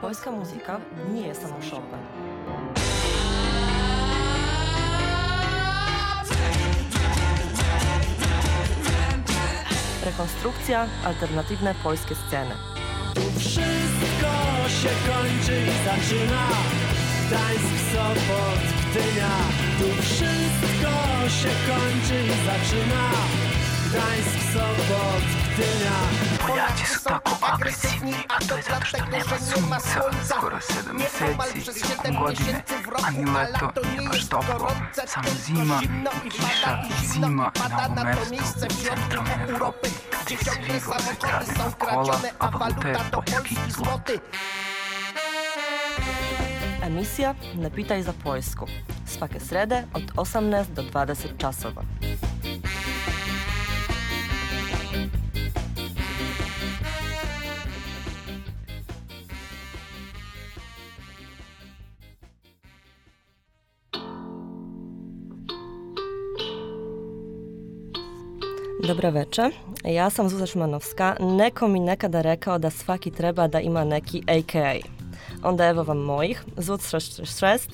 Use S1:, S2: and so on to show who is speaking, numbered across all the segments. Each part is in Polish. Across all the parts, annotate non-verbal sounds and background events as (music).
S1: Polska muzyka nie jest samo Chopin. Rekonstrukcja, alternatywne polskie sceny.
S2: Tu wszystko się kończy i zaczyna Gdańsk, Sopot, Gdynia Tu wszystko się kończy i zaczyna Gdańsk, Sopot, Gdynia
S3: Polacy są agresywni, a to dlatego, że nie ma słońca
S4: Skoro 7
S3: Nieomal przez
S4: sesji,
S3: 7
S4: godziny,
S3: miesięcy w roku, a
S4: lato,
S3: nie jest gorące, tylko zimno i pada, i zimno i pada
S4: na
S3: to miejsce w środku Europy, gdzie ciągle samochody są kradzione, a waluta to
S4: polski
S3: złoty.
S1: Emisja Ne pitaj za Poljsku. Svake srede od 18 do 20 časova. Dobre veče, ja sam Zuza Šmanovska. Neko mi nekada rekao da svaki treba da ima neki AKA. Onda evo vam mojih. Zuz 666,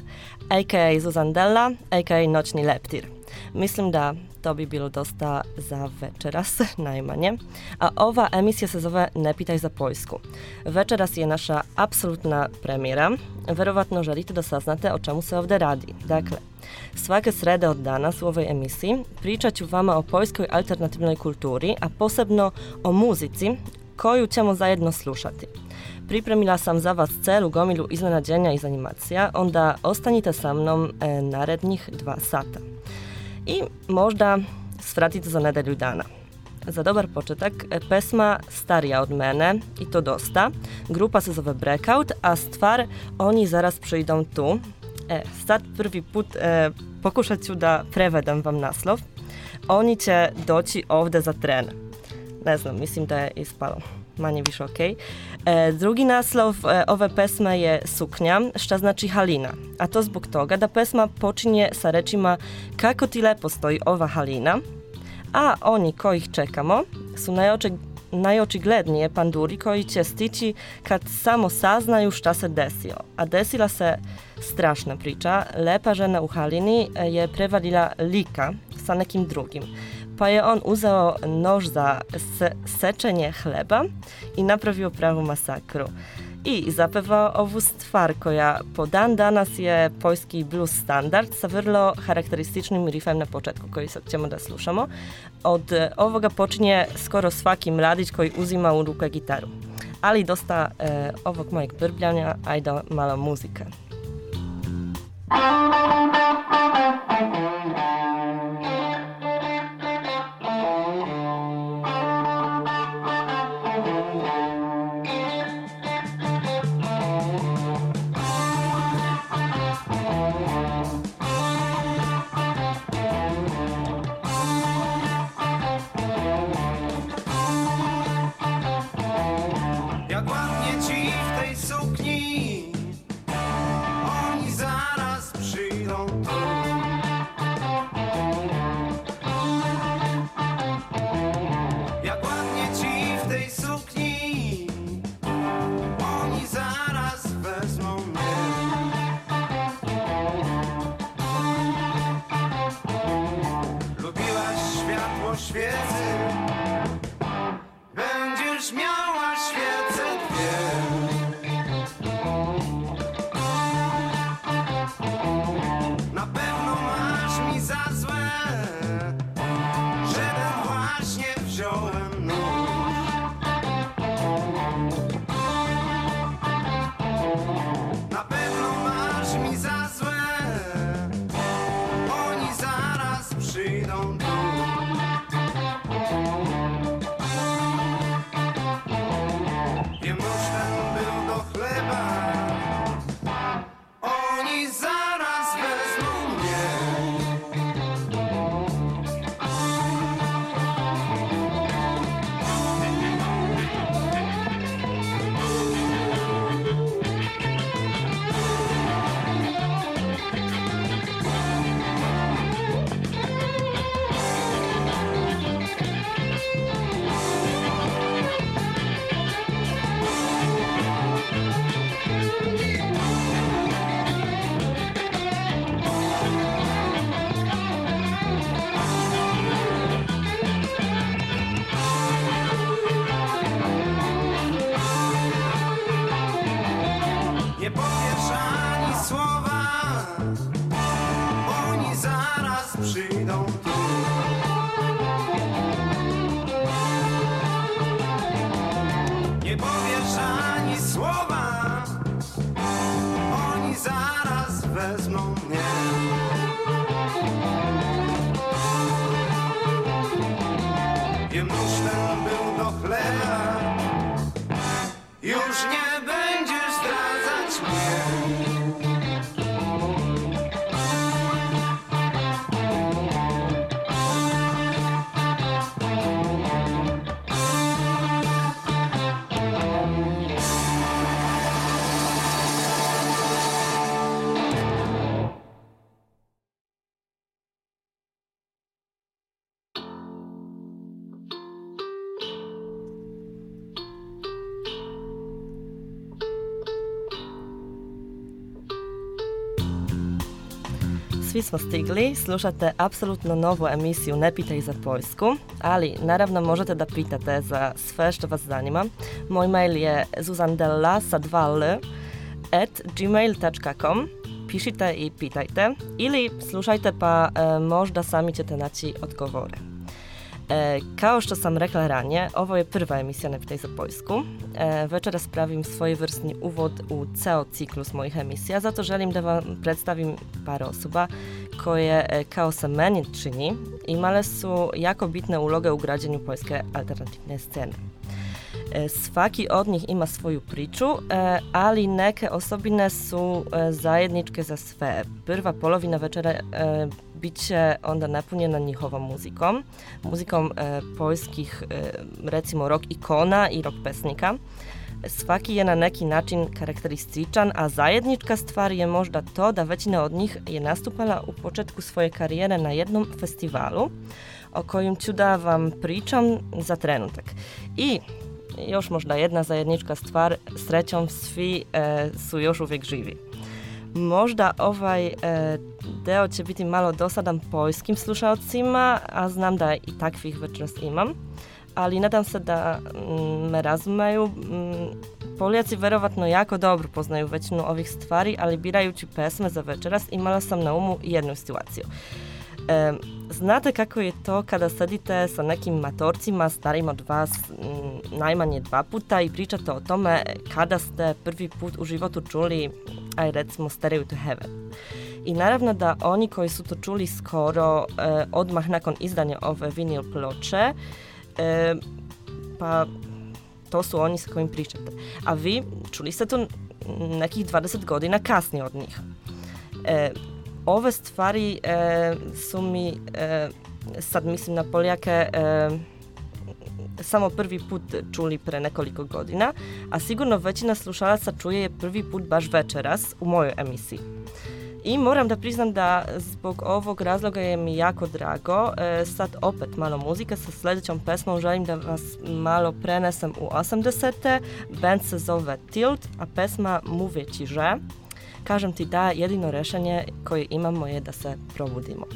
S1: a.k.a. Zuzandella, a.k.a. Noćni leptir. Mislim da to bi bilo dosta za večeras, (laughs) najmanje. A ova emisija se zove Ne pitaj za Poljsku. Večeras je naša apsolutna premijera. Verovatno želite da saznate o čemu se ovde radi. Dakle, svake srede od danas u ovoj emisiji pričat ću vama o poljskoj alternativnoj kulturi, a posebno o muzici koju ćemo zajedno slušati. Pripremila sam za vas celu gomilu iznenađenja iz animacija, onda ostanite sa mnom e, narednih dva sata. I možda svratite za nedelju dana. Za dobar početak, e, pesma starija od mene, i to dosta. Grupa se zove Breakout, a stvar Oni zaraz przyjdą tu. E, sad prvi put e, pokušat ću da prevedem vam naslov. Oni će doći ovde za tren. Ne znam, mislim da je ispalo manje više ok. E, drugi naslov e, ove pesme je Suknja, šta znači halina. A to zbog toga da pesma počinje sa rečima kako ti lepo stoji ova halina, a oni kojih čekamo su najoče, najočiglednije panduri koji će stići kad samo saznaju šta se desilo. A desila se strašna priča. Lepa žena u halini e, je prevalila lika sa nekim drugim. Pa on uzeo nož za se sečenje chleba i napravio pravu masakru. I zapewao ovu stvar koja po dan danas je poljski blues standard sa charakterystycznym riffem na početku koji sad ćemo da slušamo. Od ovoga počinje skoro svaki mladić koji uzima u ruke gitaru. Ali dosta e, ovog mojeg brbljanja, ajde malo muzike.
S2: Jak
S1: stigli, slušate apsolutno novu emisiju Ne pitaj za Poljsku, ali naravno možete da pitate za sve što vas zanima. Moj mail je zuzandella sa 2l at gmail.com Pišite i pitajte ili slušajte pa e, možda sami ćete naći odgovore. E, kao što sam rekla ranije, ovo je prva emisija Ne pitaj za Poljsku. Večeras pravim svojevrsni uvod u ceo ciklus mojih emisija, zato želim da vam predstavim par osoba koje, kao se meni čini, imale su jako bitne uloge u građenju poljske alternativne scene. E, Svaki od njih ima svoju priču, e, ali neke osobine su zajedničke za sve. Prva polovina večera e, bit će onda napunjena njihovom muzikom, muzikom e, poljskih e, recimo rock ikona i rock pesnika. Svaki je na neki način karakterističan, a zajednička stvar je možda to da većina od njih je nastupala u početku svoje karijere na jednom festivalu o kojem ću da vam pričam za trenutak. I još možda jedna zajednička stvar, srećom svi e, su još uvijek živi. Možda ovaj e, deo će biti malo dosadan poljskim slušalcima, a znam da i takvih večeras imam, ali nadam se da mm, me razumeju. Mm, Poljaci verovatno jako dobro poznaju većinu ovih stvari, ali birajući pesme za večeras imala sam na umu jednu situaciju. E, znate kako je to kada sedite sa nekim matorcima starim od vas mm, najmanje dva puta i pričate o tome kada ste prvi put u životu čuli, aj recimo Stereo to Heaven. I naravno da oni koji su to čuli skoro, e, odmah nakon izdanja ove vinil ploče, e, pa to su oni sa kojim pričate. A vi čuli ste to nekih 20 godina kasnije od njih. E, ove stvari e, su mi, e, sad mislim na Poljake, e, samo prvi put čuli pre nekoliko godina, a sigurno većina slušalaca čuje je prvi put baš večeras u mojoj emisiji. I moram da priznam da zbog ovog razloga je mi jako drago. E, sad opet malo muzike sa sljedećom pesmom želim da vas malo prenesem u 80. Band se zove Tilt, a pesma Muvjeći že. Kažem ti da jedino rešenje koje imamo je da se probudimo.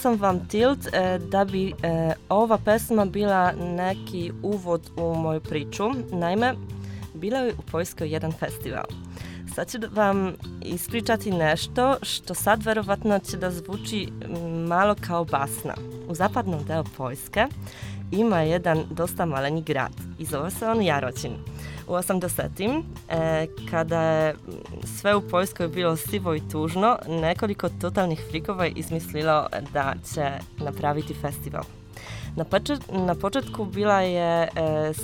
S1: Sam vam Tilt e, da bi e, ova pesma bila neki uvod u moju priču. Naime, bila je u Poljskoj jedan festival. Sad ću vam ispričati nešto što sad verovatno će da zvuči malo kao basna. U zapadnom delu Poljske ima jedan dosta maleni grad i zove se on Jarocin. U 80. E, kada je mm, sve u Poljskoj bilo sivo i tužno, nekoliko totalnih frikova je izmislilo da će napraviti festival. Na, počet- na početku bila je e,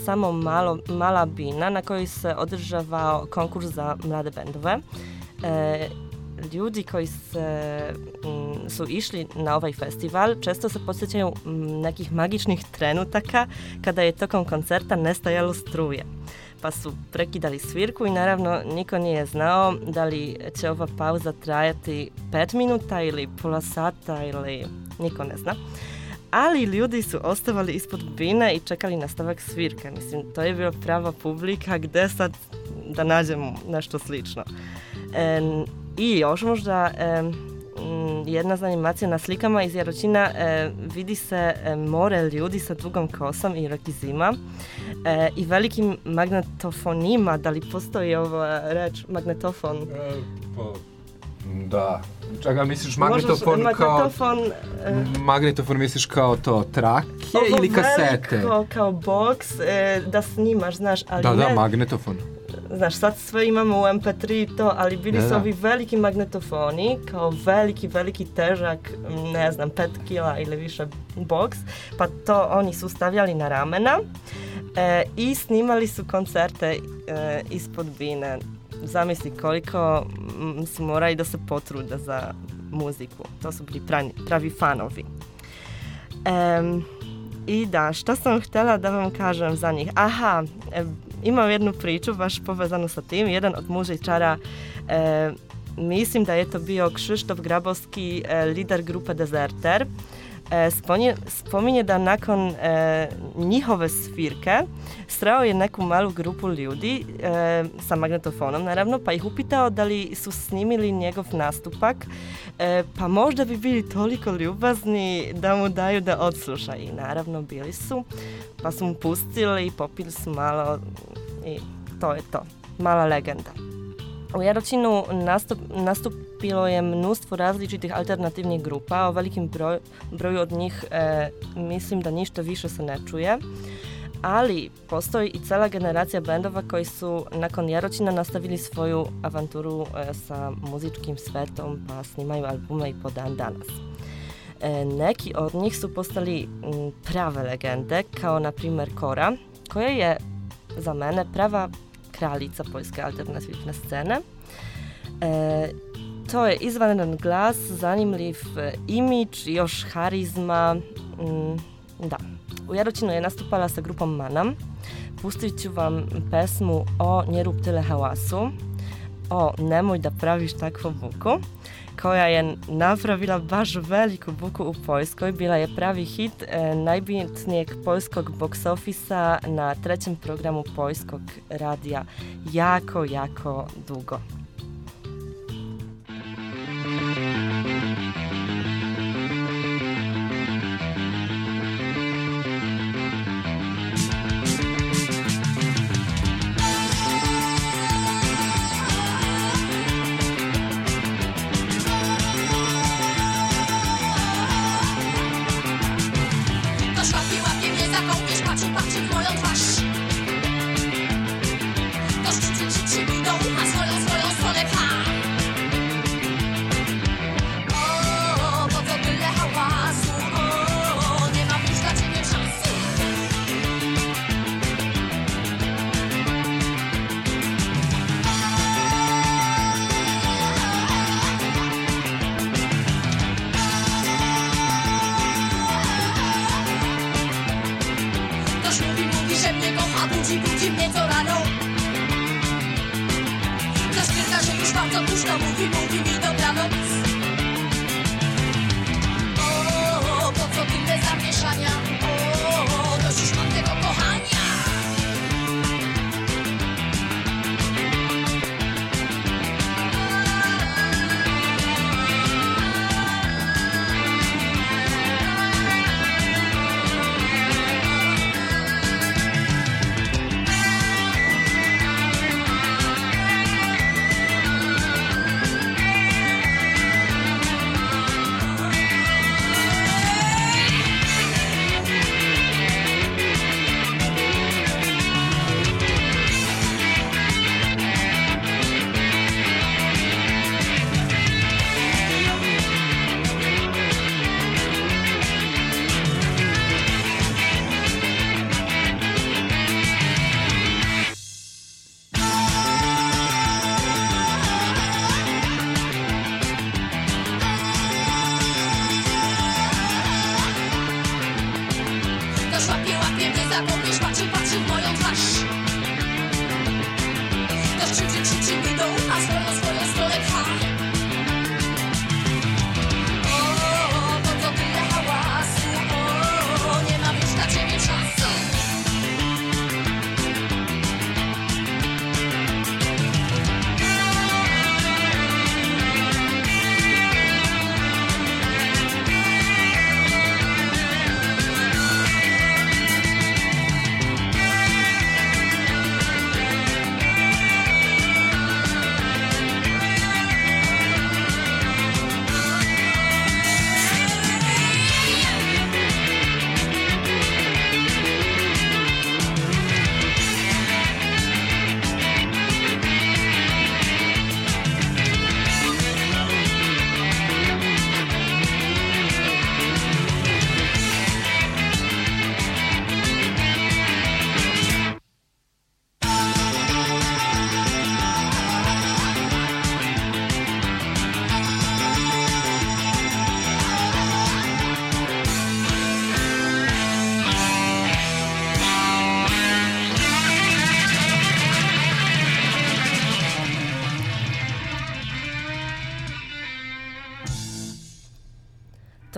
S1: samo malo, mala bina na kojoj se održavao konkurs za mlade bendove. E, ljudi koji se, mm, su išli na ovaj festival često se podsjećaju mm, nekih magičnih trenutaka kada je tokom koncerta nestajalo struje. Pa su prekidali svirku i naravno niko nije znao da li će ova pauza trajati 5 minuta ili pola sata ili niko ne zna. Ali ljudi su ostavali ispod bine i čekali nastavak svirke. Mislim, to je bila prava publika gde sad da nađemo nešto slično. E, I još možda e, mm, jedna zanimacija na slikama iz Jarocina e, vidi se e, more ljudi sa dugom kosom i rakizima e, i velikim magnetofonima. Da li postoji ova reč magnetofon?
S5: E, pa, da. Čega misliš magnetofon
S1: Možeš,
S5: kao...
S1: magnetofon e,
S5: Magnetofon misliš kao to trake ili kasete?
S1: veliko kao box e, da snimaš, znaš, ali
S5: Da,
S1: ne,
S5: da, magnetofon.
S1: Znaš, sad sve imamo u MP3 i to, ali bili
S5: Da,
S1: su ovi veliki magnetofoni, kao veliki, veliki težak, ne znam, 5 kila ili više box, pa to oni su stavljali na ramena e, i snimali su koncerte e, ispod bine. Zamisli koliko m, su morali da se potrude za muziku. To su bili pravi, pravi fanovi. Em, I da, što sam htjela da vam kažem za njih? Aha, e, imam jednu priču baš povezanu sa tim. Jedan od muzičara, e, mislim da je to bio Krzysztof Grabowski, e, lider grupe Deserter. E, spominje, spominje da nakon e, njihove svirke sreo je neku malu grupu ljudi e, sa magnetofonom naravno, pa ih upitao da li su snimili njegov nastupak, e, pa možda bi bili toliko ljubazni da mu daju da odsluša i naravno bili su, pa su mu pustili i popili su malo i to je to, mala legenda. U Jarocinu nastup, nastupilo je mnóstwo različitih alternativnih grupa, o velikim broj, broju od njih e, mislim da ništa više se ne čuje, ali postoji i cela generacija bendova koji su nakon Jarocina nastavili svoju avanturu e, sa muzičkim svetom pa snimaju albume i po dan danas. E, neki od njih su postali m, prave legende, kao na primjer Kora, koja je za mene prava kraljica poljske alternativne scene. E, to je izvanredan glas, zanimljiv e, imidž, još harizma, mm, Da. U Jarocinu je nastupala sa grupom Manam. Pustit ću vam pesmu o Ne rub tyle hałasu, o Nemoj da praviš takvu buku, koja je napravila baš veliku buku u Poljskoj. Bila je pravi hit e, najbitnijeg poljskog box ofisa na trećem programu poljskog radija jako, jako dugo.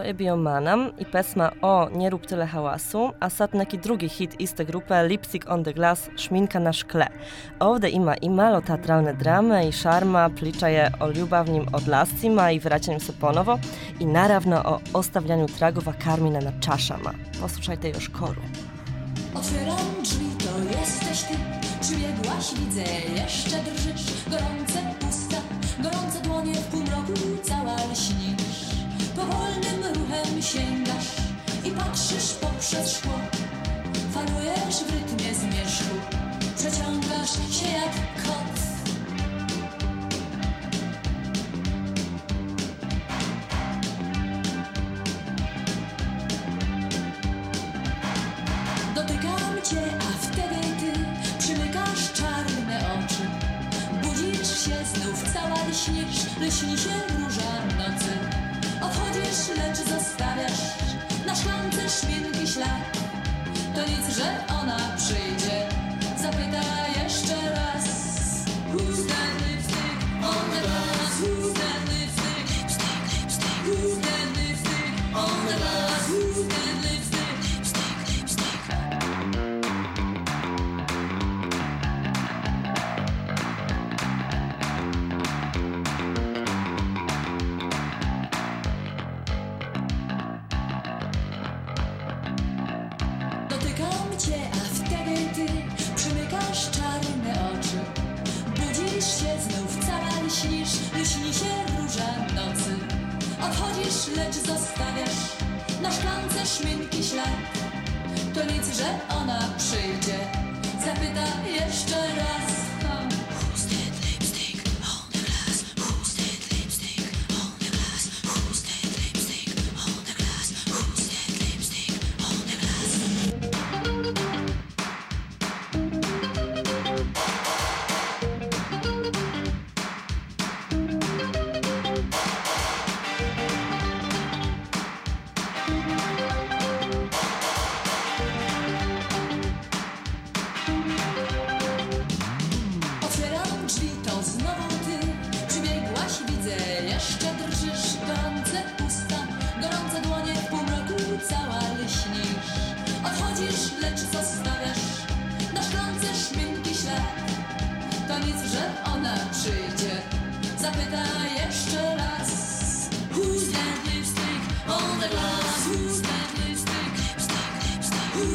S6: To
S1: je bio Manam i pesma o Nie rób tyle hałasu, a sad neki drugi hit iste grupe Lipstick on the Glass, Šminka na škle. Ovde ima i malo teatralne drame i šarma, priča je o ljubavnim odlascima i vraćanju se ponovo i naravno o ostavljanju tragova karmina na czaszama. Posłuchajcie już koru.
S4: Otwieram drzwi, to jesteś ty Przybiegłaś, widzę, jeszcze drżysz Gorące usta, gorące dłonie W półmroku cała lśnisz Powolnym ruchem sięgasz I patrzysz poprzez szkło Falujesz w rytmie zmierzchu Przeciągasz się jak kot Dotykam cię, a wtedy ty przymykasz czarne oczy. Budzisz się znów, cała lśnisz, lśni się róża nocy. Odchodzisz, lecz zostawiasz Na szklance szminki ślad To nic, że ona przyjdzie Zapyta jeszcze raz Who's that lipstick on the glass? Who's that lipstick? Who's that lipstick on the glass? Odchodzisz, lecz zostawiasz na szklance szminki ślad. To nic, że ona przyjdzie, zapyta jeszcze raz.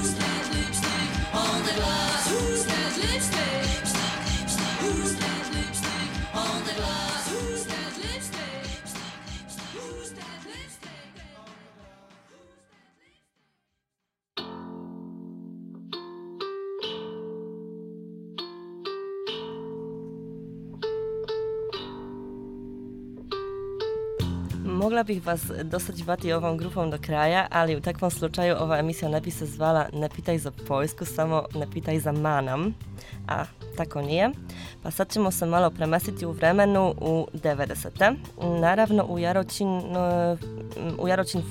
S4: That lipstick on the glass?
S1: Mogla bih vas dosađivati ovom grupom do kraja, ali u takvom slučaju ova emisija ne bi se za Poljsku, samo Ne pitaj za manam, a tako nije. Pa sad ćemo se malo premestiti u vremenu u 90. Naravno u Jaročin, e, u Jaročin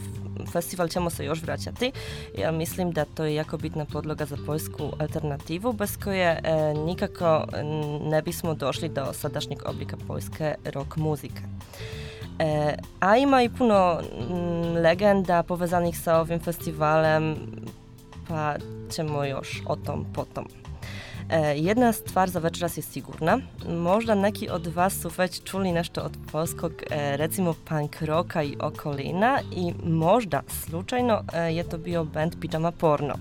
S1: festival ćemo se još vraćati. Ja mislim da to je jako bitna podloga za poljsku alternativu, bez koje e, nikako ne bismo došli do sadašnjeg oblika poljske rock muzike. E, a ima i puno mm, legenda povezanih sa ovim festivalem, pa ćemo o tom potom. E, jedna stvar za večeras je sigurna. Možda neki od vas su već čuli od polskog, e, recimo punk rocka i okolina i možda slučajno je to bio band Pijama Porno.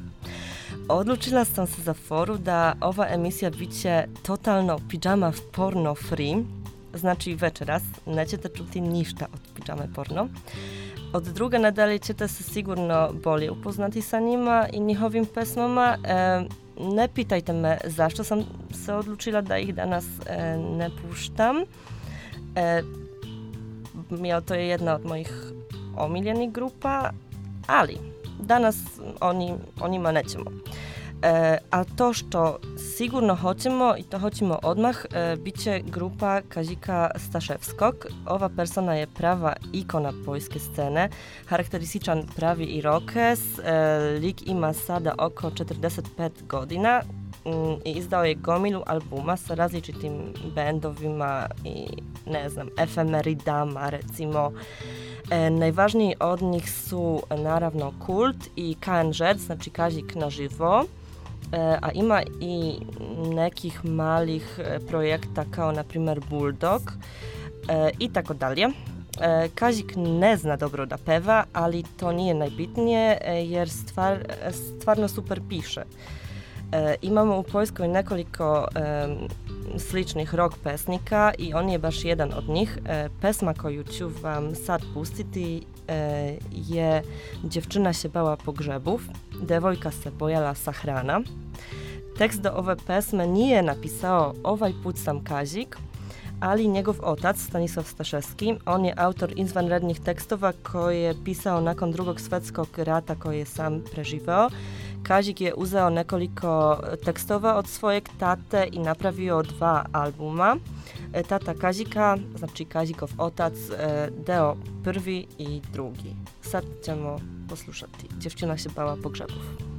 S1: Odlučila sam se za foru da ova emisija bit će totalno pijama porno free, znači večeras nećete čuti ništa od pijame porno. Od druga nadalje ćete se sigurno bolje upoznati sa njima i njihovim pesmama. E, ne pitajte me zašto sam se odlučila da ih danas e, ne puštam. E, jel, to je jedna od mojih omiljenih grupa, ali danas o, njim, o njima nećemo. E, a to što sigurno hoćemo i to hoćemo odmah, e, bit će grupa Kazika Staszewskog. Ova persona je prava ikona poljske scene, karakterističan pravi irokez, e, lik ima sada oko 45 godina mm, i izdao je gomilu albuma sa različitim bendovima i ne znam, efemeridama recimo. E, najważniji od njih su naravno Kult i KNZ, znači Kazik na živo. E, a ima i nekih malih e, projekta kao na primjer Bulldog e, i tako dalje. Kazik ne zna dobro da peva, ali to nije najbitnije jer stvar, stvarno super piše. Imamo u Poljskoj nekoliko sličnih rock pesnika i on je baš jedan od njih. Pesma koju ću vam sad pustiti je Dziewczyna się bała pogrzebów, Devojka se bojala sahrana. Tekst do ove pesme nije napisao ovaj put sam Kazik, ali njegov otac Stanisław Staszewski, on je autor izvanrednih tekstova koje je pisao nakon drugog svjetskog rata koji je sam preživao. Kazik je uzeo nekoliko tekstova od svojeg tate i napravio dva albuma. E, Tata Kazika, znači Kazikov otac, e, Deo prvi i drugi. Sad ćemo poslušati. Dziewczyna się bała pogrzebów.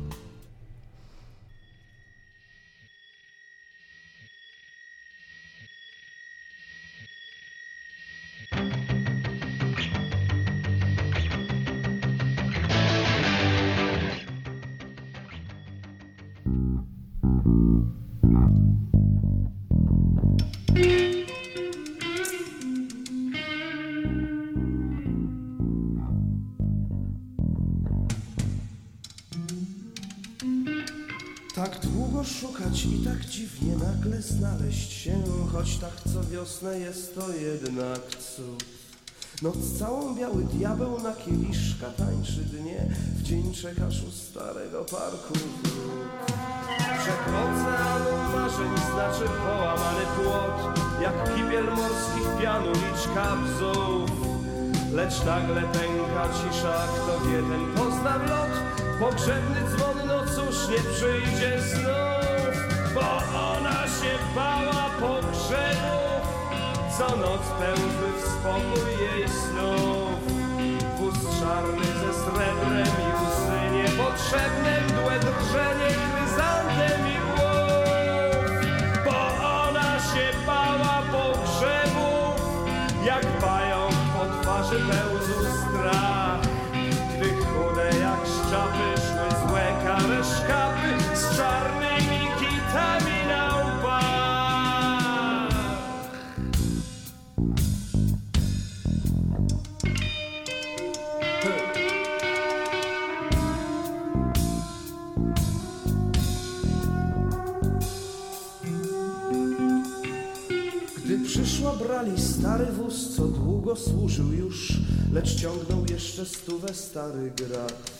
S7: Tak długo szukać i tak dziwnie nagle znaleźć się, choć tak co wiosnę jest to jednak cud. Noc całą biały diabeł na kieliszka tańczy dnie, w dzień czekasz u starego parku wrót. Brzeg oceanu marzeń znaczy połamany płot, jak kibiel morskich pianu liczka bzów. Lecz nagle pęka cisza, kto wie ten pozna lot, pogrzebny dzwon, cóż nie przyjdzie znów, bo ona się bała pogrzebów, co noc pełzły w spokój jej snów. Wóz czarny ze srebrem i łzy niepotrzebne, mdłe drżenie chryzantem i długo służył już, lecz ciągnął jeszcze stówę stary grat.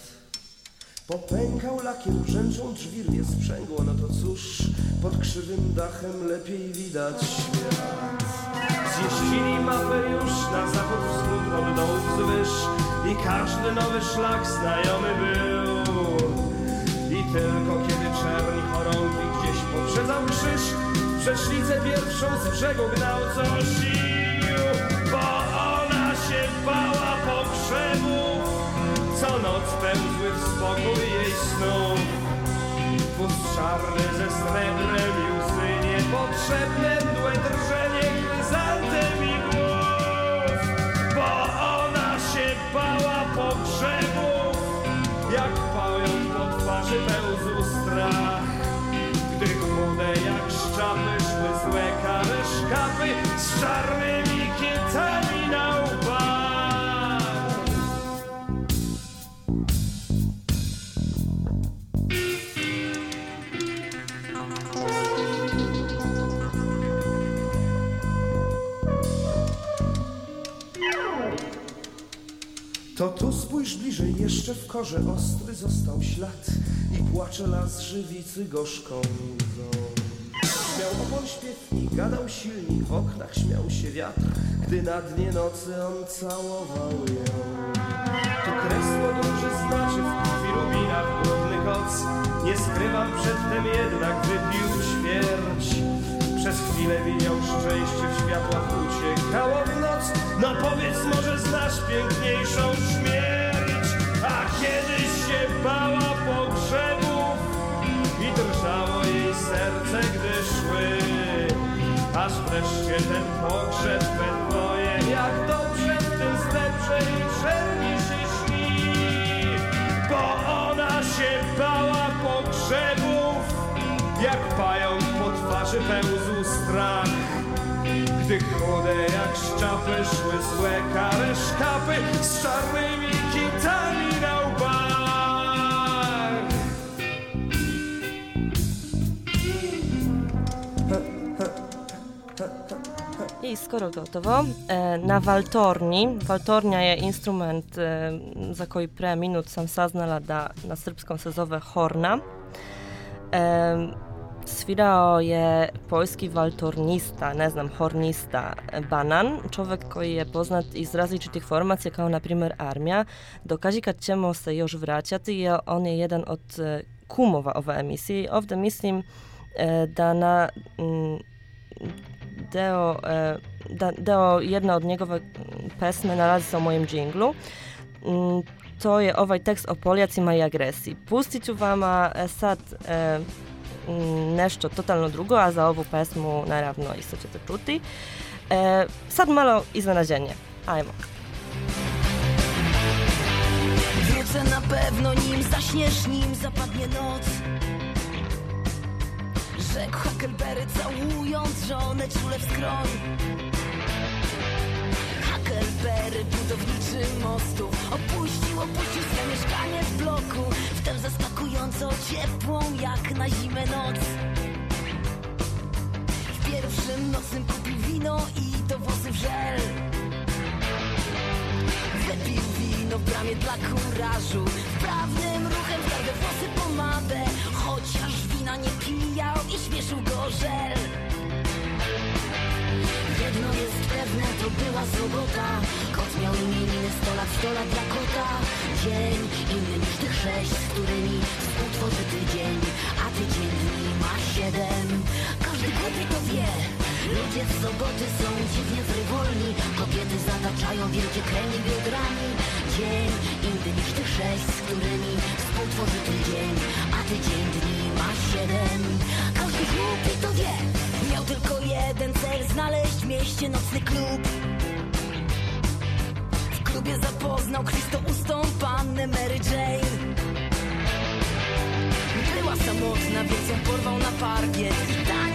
S7: Popękał lakier, brzęczą drzwi, rwie sprzęgło, no to cóż, pod krzywym dachem lepiej widać świat. Zjeździli mapę już na zachód, wschód, od dołu wzwyż i każdy nowy szlak znajomy był. I tylko kiedy czerni chorągwi gdzieś poprzedzał krzyż, przeszlicę pierwszą z brzegu gnał co sił, bo ona się bała pogrzebów, co noc pełzły w spokój jej snów. Wóz czarny ze srebrem i łzy niepotrzebne, mdłe drżenie chryzantem i głów, bo ona się bała pogrzebów, jak pająk po twarzy pełzł strach. Gdy chude jak szczapy szły złe kare szkapy z czarnymi jeszcze w korze ostry został ślad i płacze las żywicy gorzką łzą. Śmiał opon śpiewnik, gadał silnik, w oknach śmiał się wiatr, gdy na dnie nocy on całował ją. Tu kresło duży znaczy w krwi rubina w brudny koc, nie skrywam przedtem jednak wypił śmierć. Przez chwilę widział szczęście w światłach uciekało w noc, no powiedz może znasz piękniejszą śmierć, kiedyś się bała pogrzebów i drżało jej serce, gdy szły, aż wreszcie ten pogrzeb we dwoje, jak dobrze w tym srebrze i czerni się śni, bo ona się bała pogrzebów, jak pająk po twarzy pełzł strach. Gdy chude jak szczapy szły złe kare szkapy z czarnymi kitami na
S1: I skoro gotovo, e, na valtorni, valtornja je instrument e, za koji minut sam saznala da na srpskom se zove horna. E, svirao je poljski valtornista, ne znam, hornista Banan, čovjek koji je poznat iz različitih formacija kao na primjer armija. Dokaži kad ćemo se još vraćati, jer on je jedan od kumova ove emisije. Ovdje mislim da na deo, e, deo jedna od njegove pesme nalazi se u mojem džinglu. Mm, to je ovaj tekst o Poljacima i agresiji. Pustit ću vama e, sad e, mm, totalno drugo, a za ovu pesmu naravno isto ćete čuti. E, sad malo iznenađenje. Ajmo.
S6: Wrócę na pewno nim zaśniesz, nim zapadnie noc Rzekł Huckleberry całując żonę czule w skroń. Huckleberry budowniczy mostu Opuścił, opuścił swe mieszkanie w bloku Wtem zaskakująco ciepłą jak na zimę noc. W pierwszym nocnym kupił wino i do włosów żel. Wypił wino w bramie dla kurażu Wprawnym ruchem zgardę włosy pomadę Chociaż wina nie go żel. Jedno jest pewne, to była sobota. Kot miał imieniny, sto lat, sto lat dla kota Dzień inny niż tych sześć, z którymi współtworzy tydzień A tydzień dni ma siedem. Każdy głupi to wie. Ludzie w soboty są dziwnie frywolni. Kobiety zataczają wielkie kręgi biodrami. Dzień inny niż tych sześć, z którymi współtworzy tydzień A tydzień dni ma siedem to wie Miał tylko jeden cel Znaleźć w mieście nocny klub. W klubie zapoznał krwistoustą pannę Mary Jane. Była samotna, więc ją porwał na parkiet. I tańczył,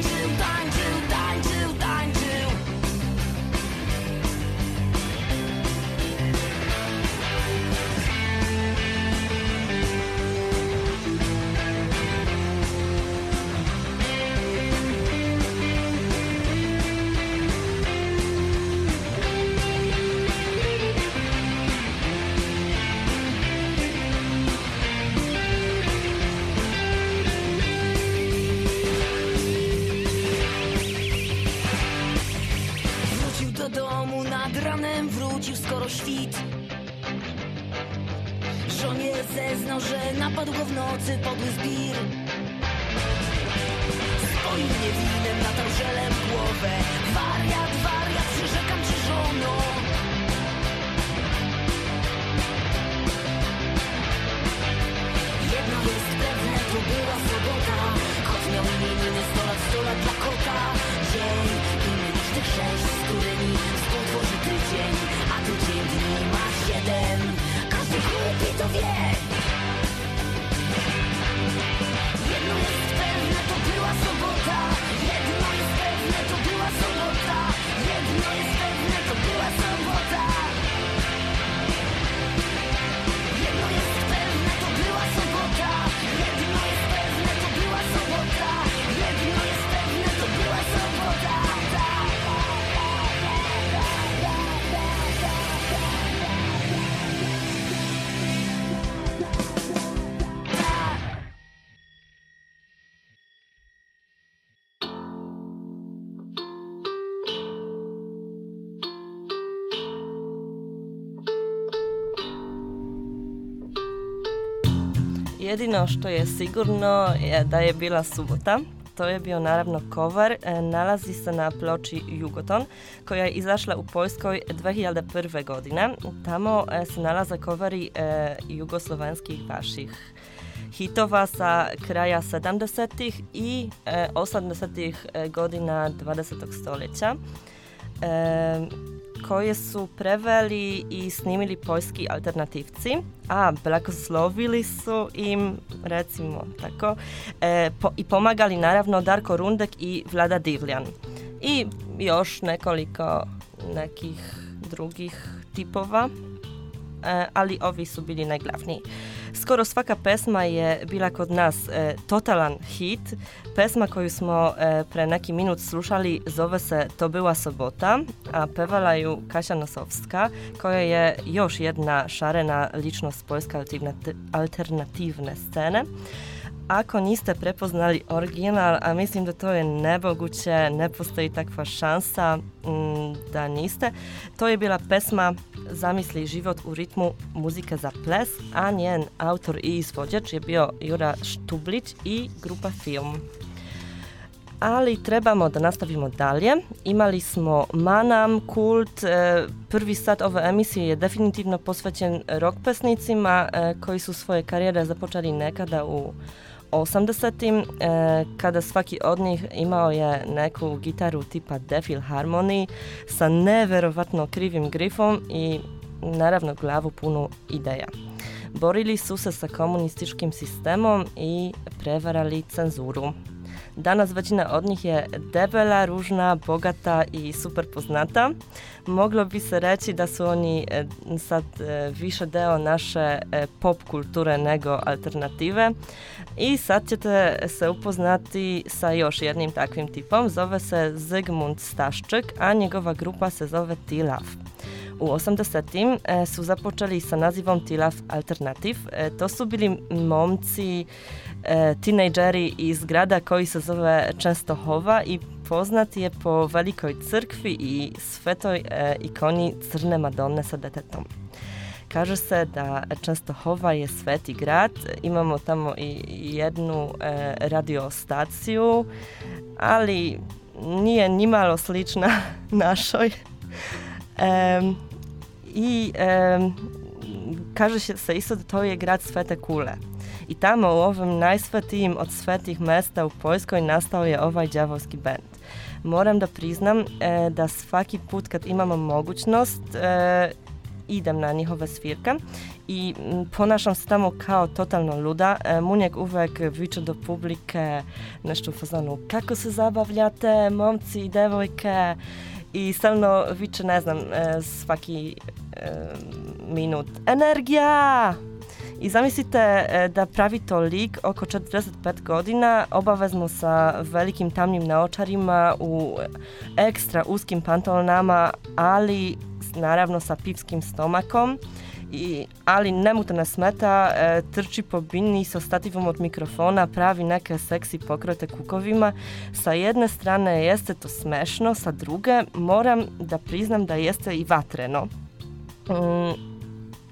S6: wrócił skoro świt. Żonie zeznał, że napadł go w nocy podły zbir. Swoim niewinem latał żelem głowę. Wariat, wariat, przyrzekam ci żono. Jedno jest pewne, to była sobota. Kot miał imieniny, sto lat, sto lat dla kota. Dzień inny niż tych sześć, z którymi współtworzy tydzień A tydzień dni ma siedem. Każdy głupi to wie
S1: Jedino što je sigurno je da je bila subota. To je bio naravno cover. E, Nalazi se na ploči Jugoton koja je izašla u Poljskoj 2001. godine. Tamo e, se nalaze coveri e, jugoslovenskih vaših hitova sa kraja 70. i e, 80. godina 20. stoljeća. Koje su preveli i snimili poljski alternativci, a blagoslovili su im, recimo tako, e, po- i pomagali naravno Darko Rundek i Vlada Divljan. I još nekoliko nekih drugih tipova, e, ali ovi su bili najglavniji. Skoro svaka pesma je bila kod nas e, totalan hit. Pesma koju smo e, pre neki minut slušali zove se To była sobota, a pevala ju Kasia Nosowska, koja je još jedna šarena ličnost poljske alternati- alternativne scene. Ako niste prepoznali original, a mislim da to je nemoguće, ne postoji takva šansa mm, da niste, to je bila pesma Zamisli život u ritmu muzike za ples, a njen autor i izvođač je bio Jura Štublić i grupa Film. Ali trebamo da nastavimo dalje. Imali smo Manam, Kult. E, prvi sat ove emisije je definitivno posvećen rock pesnicima e, koji su svoje karijere započeli nekada u 80-im, e, kada svaki od njih imao je neku gitaru tipa Defil Harmony sa neverovatno krivim grifom i naravno glavu punu ideja. Borili su se sa komunističkim sistemom i prevarali cenzuru. Danas većina od njih je debela, ružna, bogata i super poznata. Moglo bi se reći da su oni e, sad e, više deo naše e, pop kulture nego alternative. I sad ćete se upoznati sa još jednim takvim tipom. Zove se Zygmunt Staszczyk, a njegova grupa se zove Tilaf. U 80-im su započeli sa nazivom Tilaf Alternativ. To su bili momci e, tinejdžeri iz grada koji se zove Częstochowa i poznat je po velikoj crkvi i svetoj e, ikoni Crne Madone sa detetom. Kaže se da Częstochowa je sveti grad, imamo tamo i jednu e, radiostaciju, ali nije nimalo slična (laughs) našoj. E, I e, kaže se isto da to je grad Svete Kule. I tamo u ovom najsvetijim od svetih mesta u Poljskoj nastao je ovaj đavolski band. Moram da priznam e, da svaki put kad imamo mogućnost e, idem na njihove svirke i ponašam se tamo kao totalno luda. E, Munjek uvek viče do publike nešto fazonu kako se zabavljate, momci i devojke? I stalno viče, ne znam, e, svaki e, minut. Energija, i zamislite da pravi to lik oko 45 godina, obavezno sa velikim tamnim naočarima u ekstra uskim pantalonama, ali naravno sa pivskim stomakom. I, ali ne mu to ne smeta, e, trči po bini sa stativom od mikrofona, pravi neke seksi pokrote kukovima. Sa jedne strane jeste to smešno, sa druge moram da priznam da jeste i vatreno. Mm,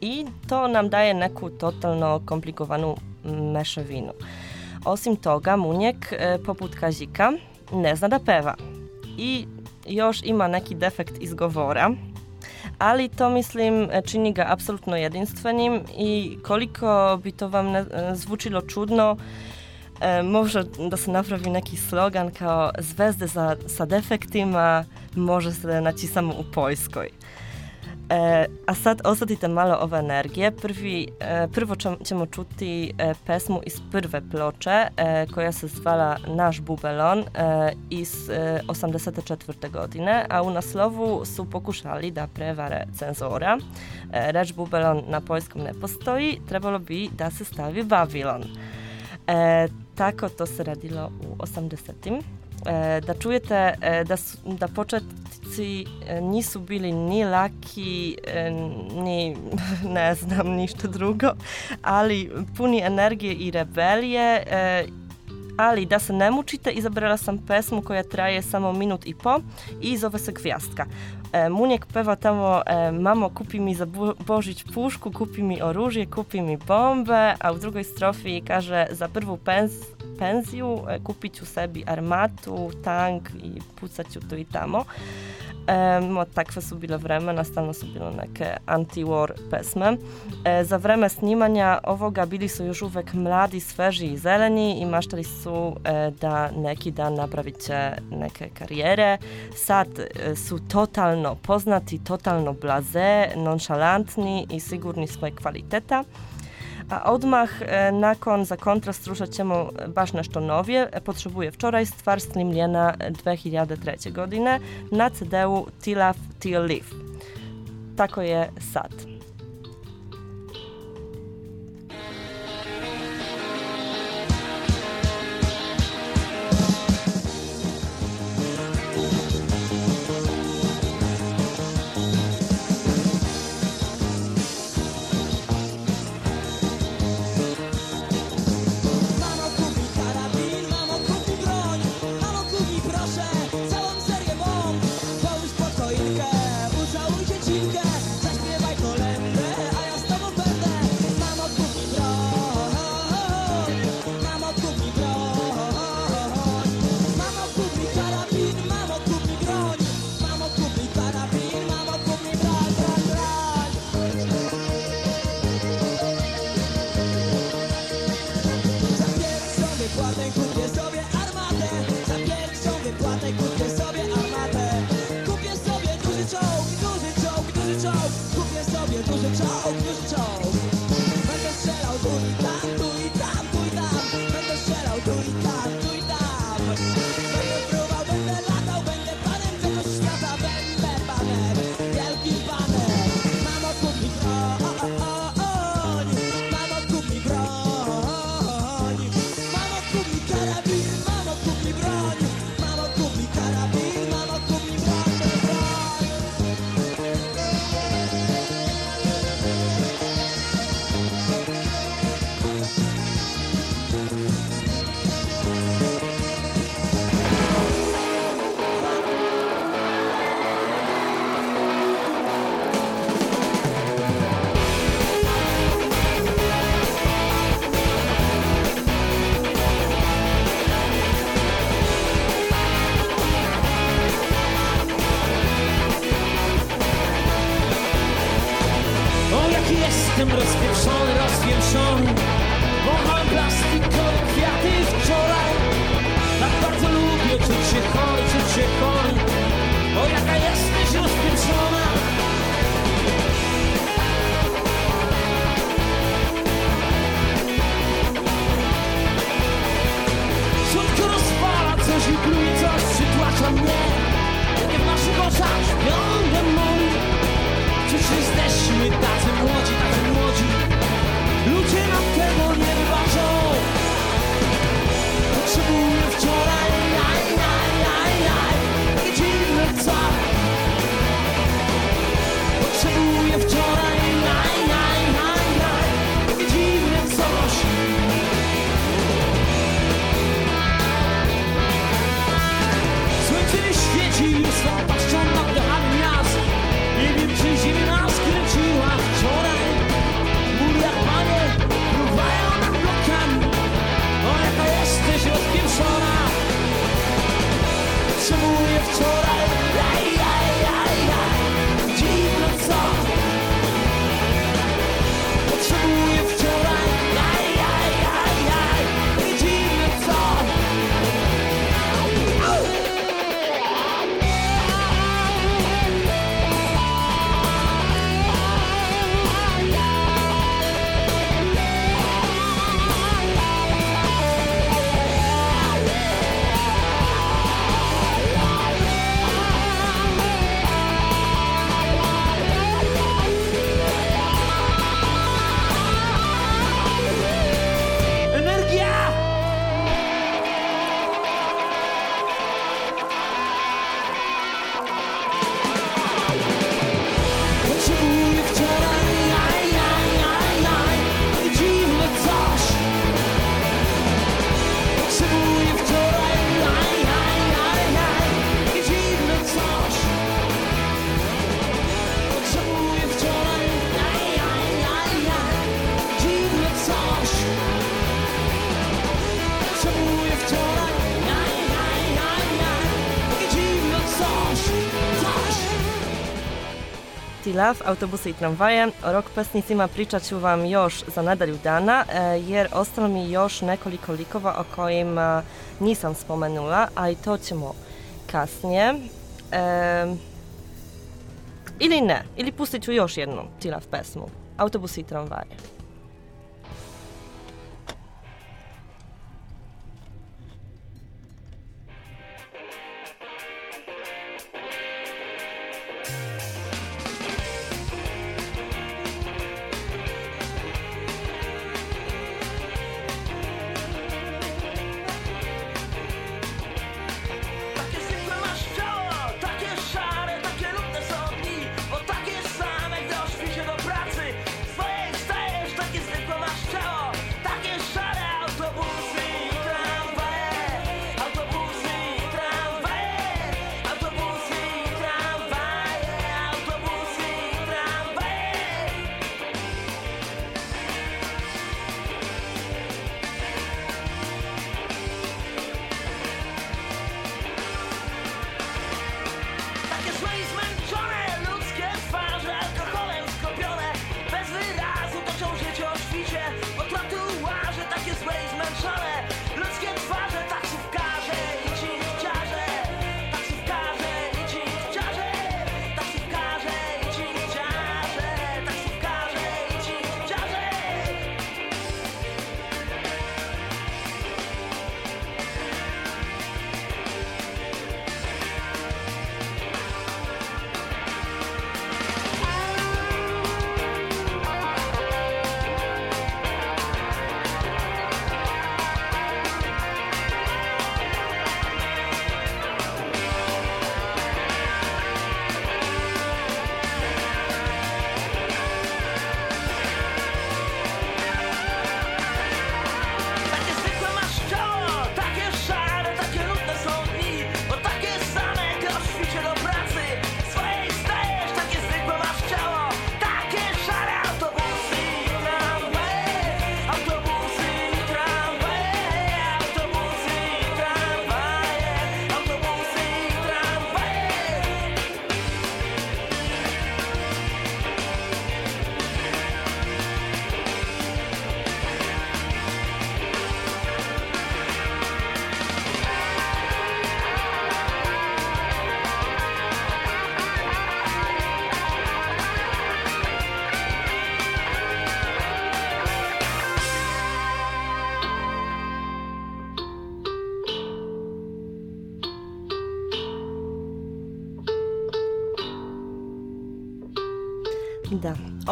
S1: i to nam daje neku totalno komplikovanu mešavinu. Osim toga, Munjek, e, poput Kazika, ne zna da peva i još ima neki defekt izgovora, ali to mislim čini ga apsolutno jedinstvenim i koliko bi to vam ne, zvučilo čudno, e, može da se napravi neki slogan kao zvezde za, sa defektima može se naći samo u Poljskoj. E, a sad osadite malo ove energije. Prvi, e, prvo ćemo čuti e, pesmu iz prve ploče e, koja se zvala Naš bubelon e, iz 84. godine, a u naslovu su pokušali da prevare cenzora. reč bubelon na poljskom ne postoji, trebalo bi da se stavi Babilon. tako to se radilo u 80. da čujete da, su, da početci nisu bili ni laki, ni (laughs) ne znam ništa drugo, ali puni energije i rebelije ali da se ne mučite, izabrala sam pesmu koja traje samo minut i po i zove se Gwiazdka. E, Munjek peva tamo e, mamo kupi mi za Božić pušku, kupi mi oružje, kupi mi bombe, a u drugoj strofi kaže za prvu penz, penziju e, kupit ću sebi armatu, tank i pucat ću tu i tamo. E, takve su bile vremena, stalno su bile neke anti-war pesme. E, za vreme snimanja ovoga bili su još uvek mladi, sveži i zeleni i maštali su e, da neki dan napravit će neke karijere. Sad e, su totalno poznati, totalno blaze, nonšalantni i sigurni svoje kvaliteta. A odmah e, nakon za kontrast slušat ćemo baš nešto novije. E, potrzebuje wczoraj stvar snimljena 2003. godine na CD-u Tilaf Till Live. Tako je sad.
S8: Kupię sobie duży czołg, duży czołg. Będę strzelał z ulicy Love, autobusy i
S1: tramwaje. Rok pesnicima pričaću još za nedelju dana, e, jer ostalo mi još nekoliko likova o kojim e, nisam spomenula, a i to ćemo kasnije. E, ili ne, ili pustit ću još jedną Tilaw pesmu, autobusy i tramwaje.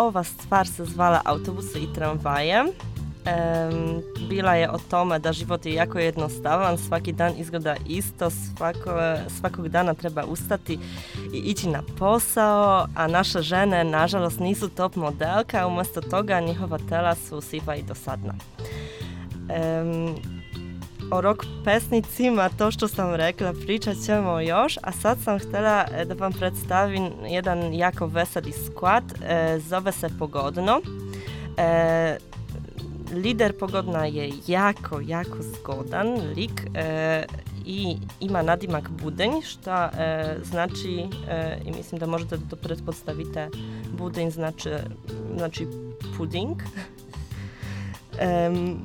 S1: Ova stvar se zvala autobuse i tramvaje. Em, bila je o tome da život je jako jednostavan, svaki dan izgleda isto, svako, svakog dana treba ustati i ići na posao, a naše žene nažalost nisu top modelka, umjesto toga njihova tela su siva i dosadna. Em, o rock pesnicima, to što sam rekla, pričat ćemo još, a sad sam htjela e, da vam predstavim jedan jako veseli skład, e, se Pogodno. E, lider Pogodna je jako, jako zgodan lik e, i ima nadimak Budyń, što e, znači, e, i mislim da možete da to pretpostavite, Budyń znači, znači pudding.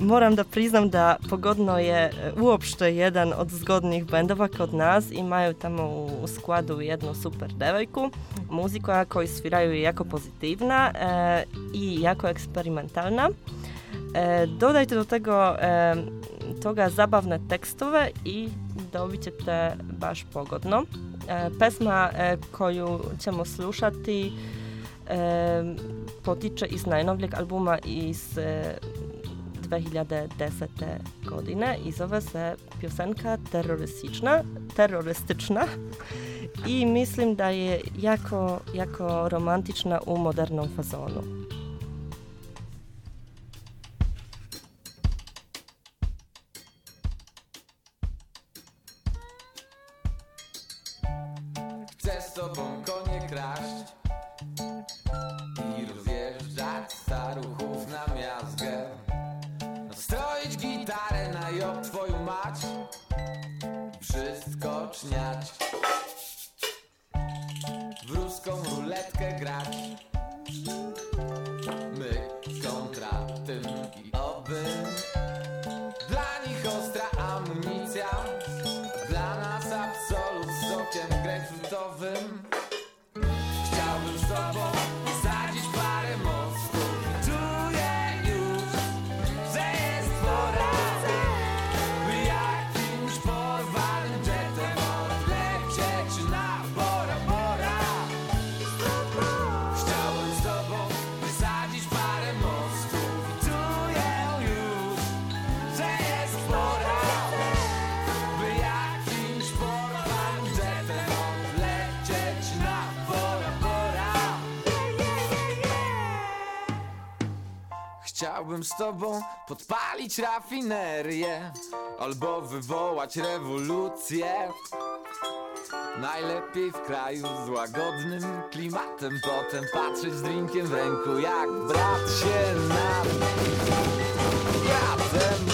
S1: Moram da priznam da Pogodno je e, uopšte jedan od zgodnih bendova kod nas i mają tamo u, u składu jednu super devojku. Muzika koju sviraju je jako pozitivna e, i jako eksperymentalna. E, dodajte do tego e, toga zabawne tekstove i dobit ćete baš pogodno. E, pesma e, koju ćemo slušati potiče iz najnovijeg albuma iz 2010. godine i zove se piosenka terrorystyczna, terrorystyczna i mislim da je jako, jako romantična u modernom fazonu.
S9: Z tobą podpalić rafinerię Albo wywołać rewolucję. Najlepiej w kraju z łagodnym klimatem Potem patrzeć z drinkiem w ręku jak brat się nad bratem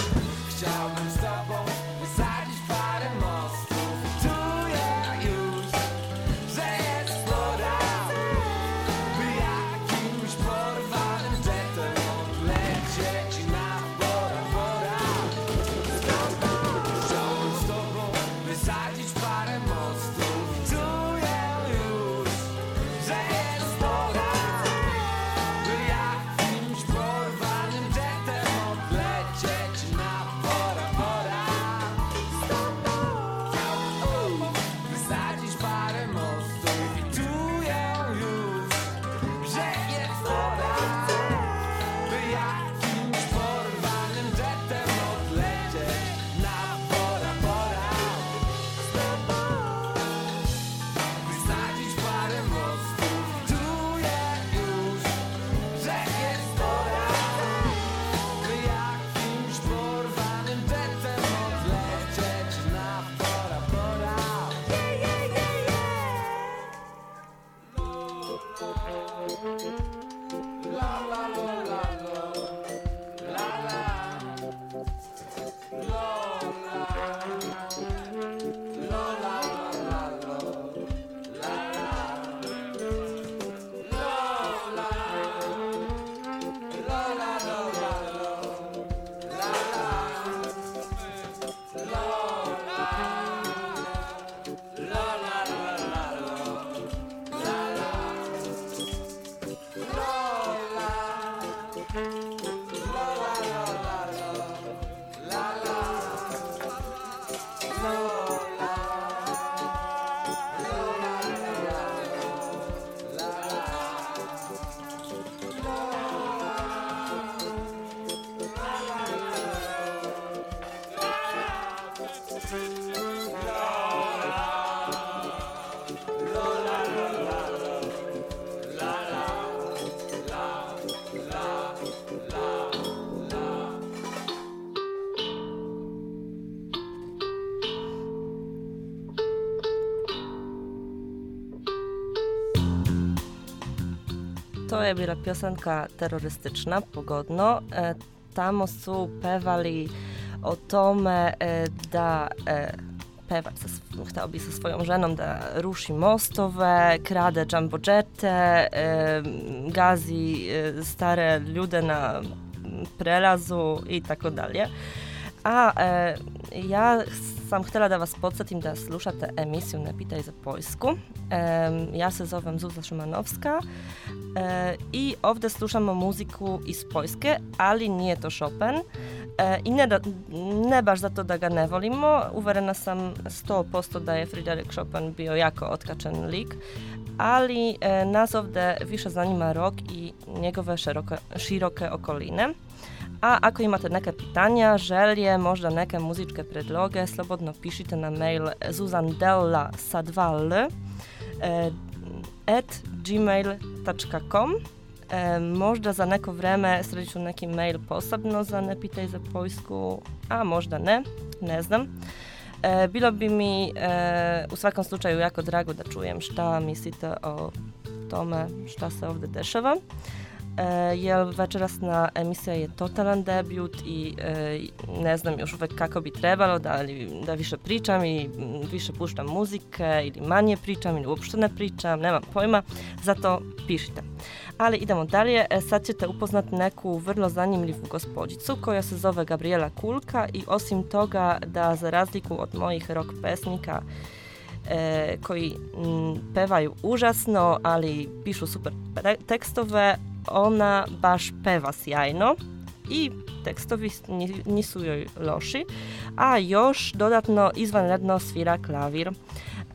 S1: bila piosenka terorystyczna, pogodno. E, tamo su pevali o tome e, da e, hteo bi sa svojom ženom da ruši mostove, krade džambodžete, e, gazi stare ljude na prelazu i tako dalje. A ja sam htjela da vas podsjetim da slušate emisiju Ne pitaj za Poljsku. E, ja se zovem Zuza i ovdje slušamo muziku iz Poljske, ali nije to Chopin. E, I ne, da, ne baš zato da ga ne volimo, uverena sam 100% da je Chopin bio jako otkačen lik, ali e, nas ovdje više zanima rock i njegove široke, široke okoline. A ako imate neke pitanja, želje, možda neke muzičke predloge, slobodno pišite na mail zuzandella sa 2 l e, at gmail.com Možda za neko vreme sredit ću neki mail posebno za Ne pitaj za Poljsku, a možda ne, ne znam. E, bilo bi mi e, u svakom slučaju jako drago da čujem šta mislite o tome šta se ovdje dešava. E, jer večerasna emisija je totalan debut i ne znam još uvek kako bi trebalo, da, li, da više pričam i mm, više puštam muzike ili manje pričam ili uopšte ne pričam, nemam pojma, zato pišite. Ali idemo dalje, sad ćete upoznati neku vrlo zanimljivu gospođicu koja se zove Gabriela Kulka i osim toga da za razliku od mojih rock pesnika e, koji mm, pevaju užasno, ali pišu super tekstove, ona baš peva sjajno i tekstovi ni- nisu joj loši, a još dodatno izvanredno svira klavir.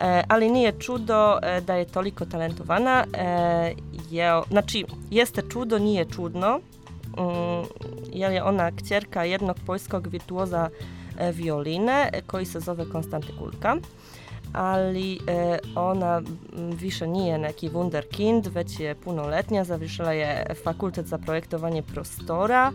S1: E, ali nije čudo e, da je toliko talentovana. E, je, znači, jeste čudo, nije čudno, mm, jer je ona kćerka jednog poljskog virtuoza violine e, koji se zove Konstanty Kulka ali e, ona m, više nije neki wunderkind, već je punoletnja, završila je fakultet za projektovanje prostora.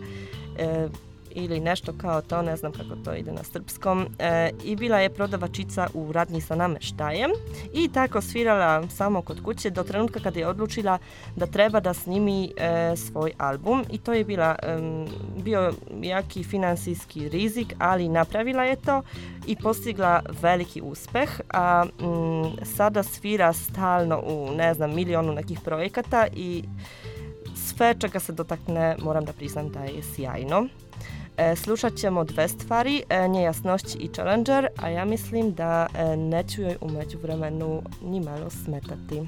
S1: E, ili nešto kao to, ne znam kako to ide na srpskom, e, i bila je prodavačica u radnji sa nameštajem. I tako svirala samo kod kuće do trenutka kad je odlučila da treba da snimi e, svoj album. I to je bila, em, bio jaki finansijski rizik, ali napravila je to i postigla veliki uspeh, a mm, sada svira stalno u, ne znam, milionu nekih projekata i sve čega se dotakne moram da priznam da je sjajno. E, slušat ćemo dve stvari, e, Nejasności i Challenger, a ja mislim da e, neću joj u međuvremenu ni malo smetati.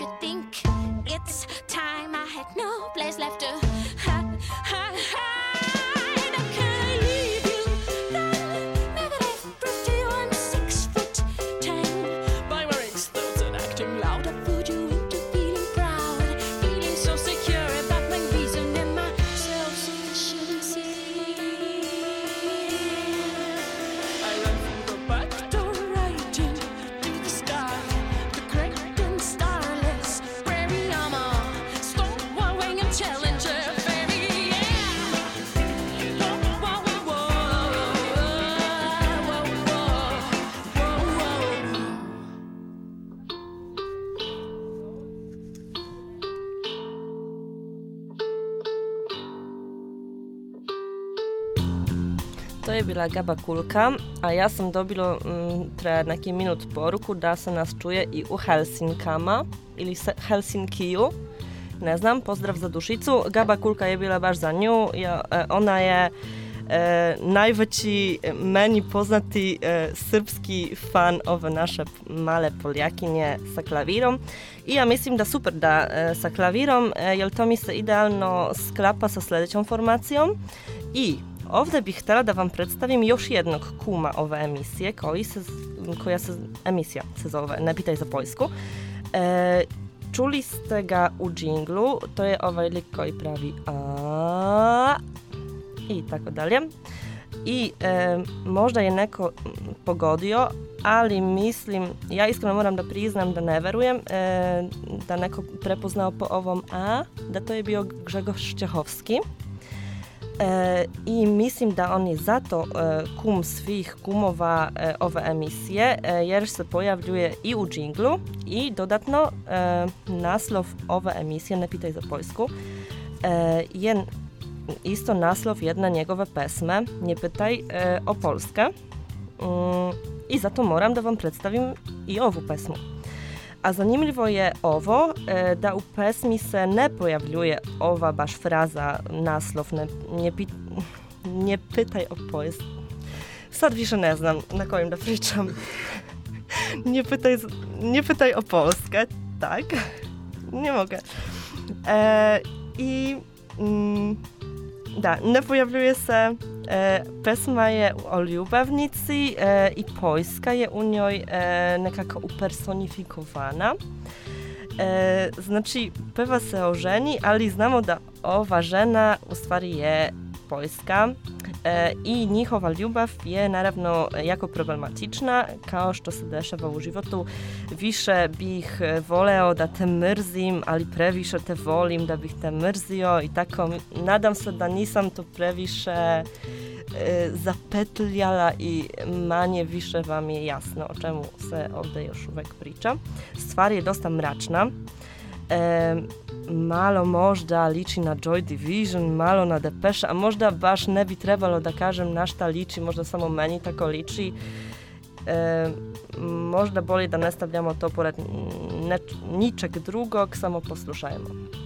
S10: You
S1: bila Gaba Kulka, a ja sam dobilo mm, tre neki minut poruku da se nas čuje i u Helsinkama ili Helsinkiju. Ne znam, pozdrav za dušicu. Gaba Kulka je bila baš za nju. Ja, e, ona je e, najveći e, meni poznati e, srpski fan ove naše male Poljakinje sa klavirom. I ja mislim da super da e, sa klavirom, e, jer to mi se idealno sklapa sa sljedećom formacijom. I ovdje bih htjela da vam predstavim još jednog kuma ove emisije, koji se, koja se, emisija se zove Ne pitaj za Poljsku. E, čuli ste ga u džinglu, to je ovaj lik koji pravi a i tako dalje. I e, možda je neko pogodio, ali mislim, ja iskreno moram da priznam da ne verujem e, da neko prepoznao po ovom a, da to je bio Grzegorz Čehovski. E, I mislim da on je zato e, kum svih kumova e, ove emisije, jer se pojavljuje i u džinglu i dodatno naslov ove emisije Ne pitaj za Poljsku je isto naslov jedne njegove pesme Nie pytaj o Polskę. Mm, I zato moram da vam predstavim i ovu pesmu. A zanimljivo je ovo, e, da u pesmi se ne pojavljuje ova baš fraza, naslov, ne, nie, pi, nie pytaj o Poljsku. Sad više ne znam na kojim da pričam. nie, pytaj, nie pytaj o Polskę, tak? (laughs) Nie mogę. E, I mm, da, ne pojavljuje se, e, pesma je o ljubavnici e, i Poljska je u njoj e, nekako upersonifikowana. E, znači, pewa se o ženi, ali znamo da ova žena u je Poljska e, i njihova ljubav je naravno jako problematična, kao što se dešava u životu. Više bih e, voleo da te mrzim, ali previše te volim da bih te mrzio i tako. Nadam se da nisam to previše
S3: zapetljala i manje više vam je jasno o čemu se ovdje još uvek priča. Stvar je dosta mračna. E, malo možda liči na Joy Division, malo na Depeche, a možda baš ne bi trebalo da kažem na šta liči, možda samo meni tako liči. E, možda bolje da ne stavljamo to pored ničeg drugog, samo poslušajmo.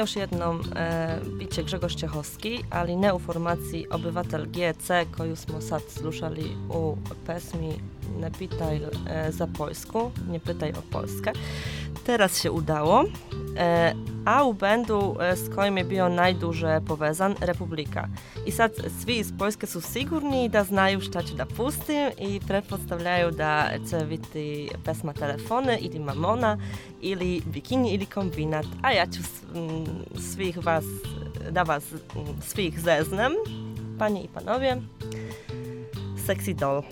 S1: już jedną e, bicie Grzegorz Ciechowski, a Lineu formacji Obywatel GC Kojus Mossad zluszali u pesmi Ne pytaj e, za Polsku, nie pytaj o Polskę. Teraz się udało. E, a u bendu e, s kojim je bio najduže povezan Republika. I sad svi iz Poljske su sigurni da znaju šta će da pustim i pretpostavljaju da će biti pesma Telefone ili Mamona ili Bikini ili Kombinat, a ja ću svih was, da was svih zeznam, panie i panowie, Sexy Doll.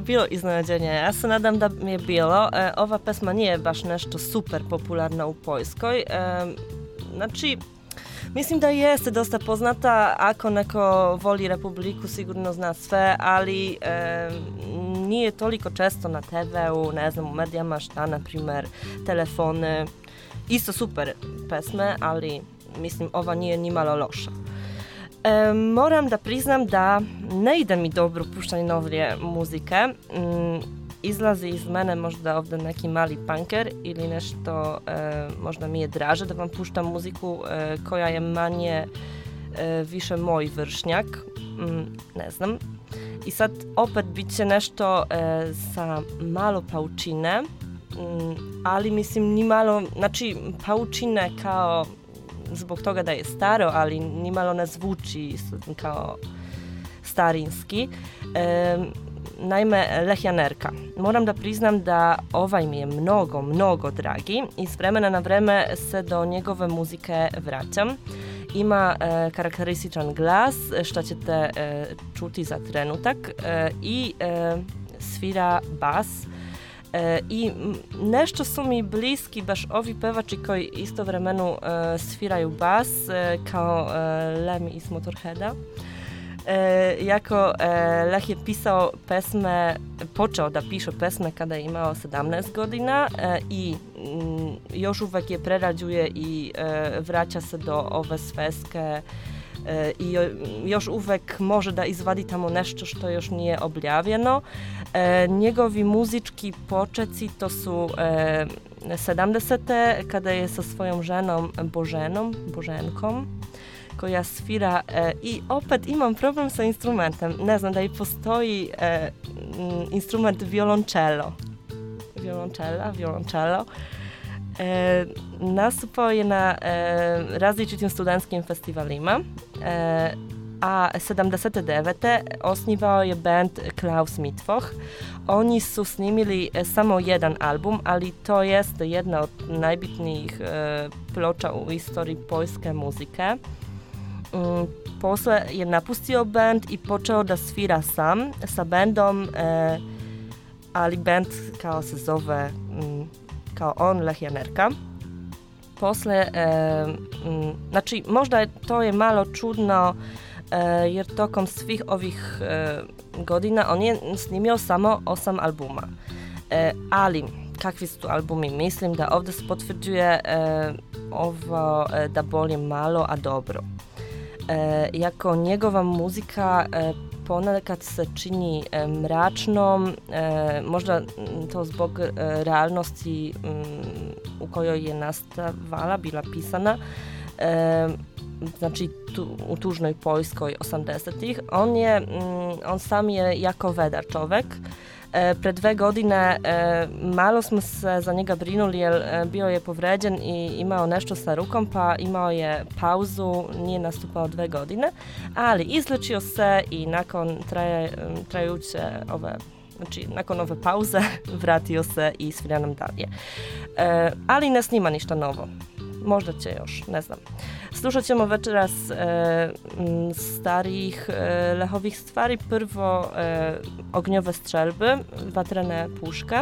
S1: bilo iznenađenje. Ja se nadam da mi je bilo. E, ova pesma nije baš nešto super popularna u Poljskoj. E, znači, Mislim da jest dosta poznata, ako neko voli Republiku, sigurno zna sve, ali e, nije toliko često na TV-u, ne znam, u medijama šta, na primer, telefony. Isto super pesme, ali mislim, ova nije nimalo loša. E, moram da priznam da ne ide mi dobro puštanje novije muzike. Mm, izlazi iz mene možda ovdje neki mali punker ili nešto e, možda mi je draže da vam puštam muziku e, koja je manje e, više moj vršnjak mm, ne znam i sad opet bit će nešto e, sa malo paučine mm, ali mislim ni malo znači paučine kao zbog toga da je staro ali ni malo ne zvuči kao starinski e, naime Lehjanerka. Moram da priznam da ovaj mi je mnogo, mnogo dragi i s vremena na vreme se do njegove muzike vraćam. Ima e, karakterističan glas, što ćete e, čuti za trenutak e, i e, svira bas i nešto su mi bliski baš ovi pevači koji istovremeno e, sviraju bas e, kao e, Lemmy iz Motorheada. E, jako e, Lech je pisao pesme, počeo da piše pesme kada je imao 17 godina e, i mm, još uvek je prerađuje i e, vraća se do ove sveske e, i još uvek može da izvadi tamo nešto što još nije objavljeno. E, njegovi muzički počeci to su e, 70. kada je sa svojom ženom Boženom, Boženkom, koja svira e, i opet imam problem sa instrumentem. Ne znam da i postoji e, instrument violoncello. Violončela, violoncello. E, nastupao je na e, različitim studentskim festivalima, e, a 79. osnivao je band Klaus Mitwoch. Oni su snimili samo jedan album, ali to jest jedna od najbitnijih e, ploča u istoriji poljske muzike. Mm, posle je napustio band i počeo da svira sam sa bandom, ali band kao se zove kao on Lehjanerka. Posle, e, mm, znači možda je, to je malo čudno e, jer tokom svih ovih e, godina on je snimio samo osam albuma. E, ali kakvi su albumi? Mislim da ovdje se potvrđuje e, ovo e, da boli malo, a dobro. E, jako njegova muzika e, ponekad čini e, mračnom, e, možda to zbog e, realnosti m, u kojoj je nastavala, bila pisana, znači tu, u tužnoj Poljskoj 80-ih. On je, on sam je jako vedar čovek, pre dve godine e, malo smo se za njega brinuli jer e, bio je povređen i imao nešto sa rukom pa imao je pauzu, nije nastupao dve godine, ali izlečio se i nakon traje, trajuće ove znači nakon ove pauze (laughs) vratio se i svira nam dalje. E, ali ne snima ništa novo. Možda će još, ne znam. Slušat ćemo večeras e, starih e, lehovih stvari. Prvo e, ognjove strzelby, vatrene puške.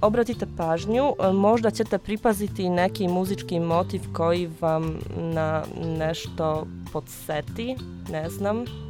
S1: Obratite pažnju, e, možda ćete pripaziti neki muzički motiv koji vam na nešto podseti, ne znam.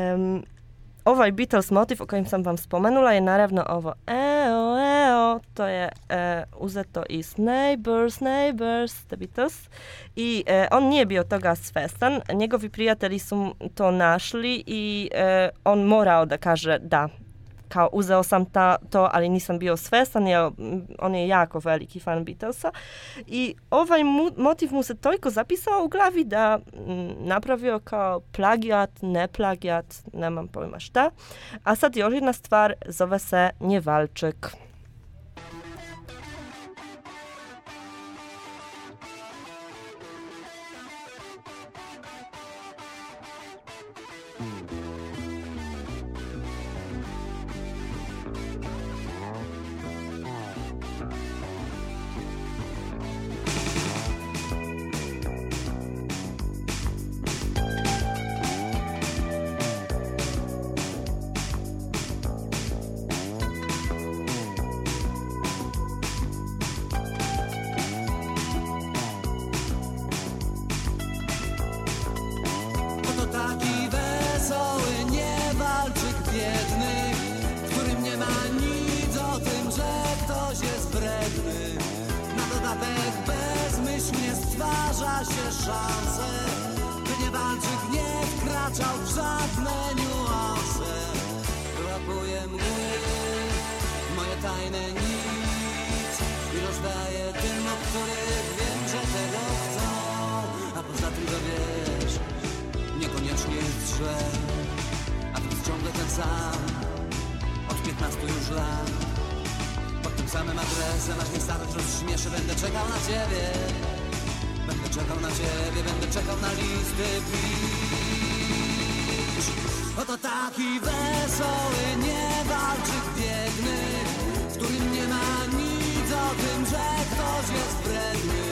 S1: Em, ovaj Beatles motiv o kojem sam vam spomenula je naravno ovo eo, eo, to je e, uzeto iz Neighbors, Neighbors, The Beatles. I e, on nije bio toga svestan, njegovi prijatelji su to našli i e, on morao da kaže da, kao uzeo sam ta, to, ali nisam bio svestan, jer mm, on je jako veliki fan Beatlesa. I ovaj mu, motiv mu se toliko zapisao u glavi da mm, napravio kao plagijat, ne plagijat, nemam pojma šta. A sad još jedna stvar, zove se Njevalczyk.
S9: Pod tym samym adresem Aż mnie starość rozśmieszy Będę czekał na ciebie. Będę czekał na ciebie Będę czekał na listy pisz. Oto taki wesoły niewalczyk biedny W którym nie ma nic o tym, że ktoś jest wredny.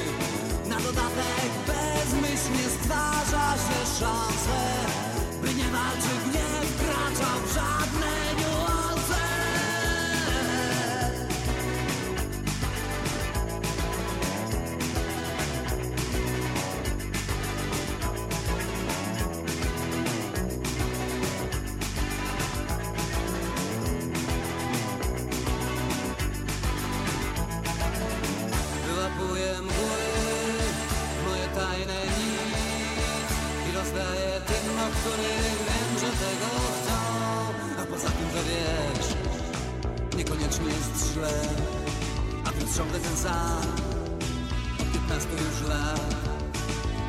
S9: Na dodatek bezmyślnie stwarza się szanse, źle, a więc ciągle ten sam, od 15 już lat.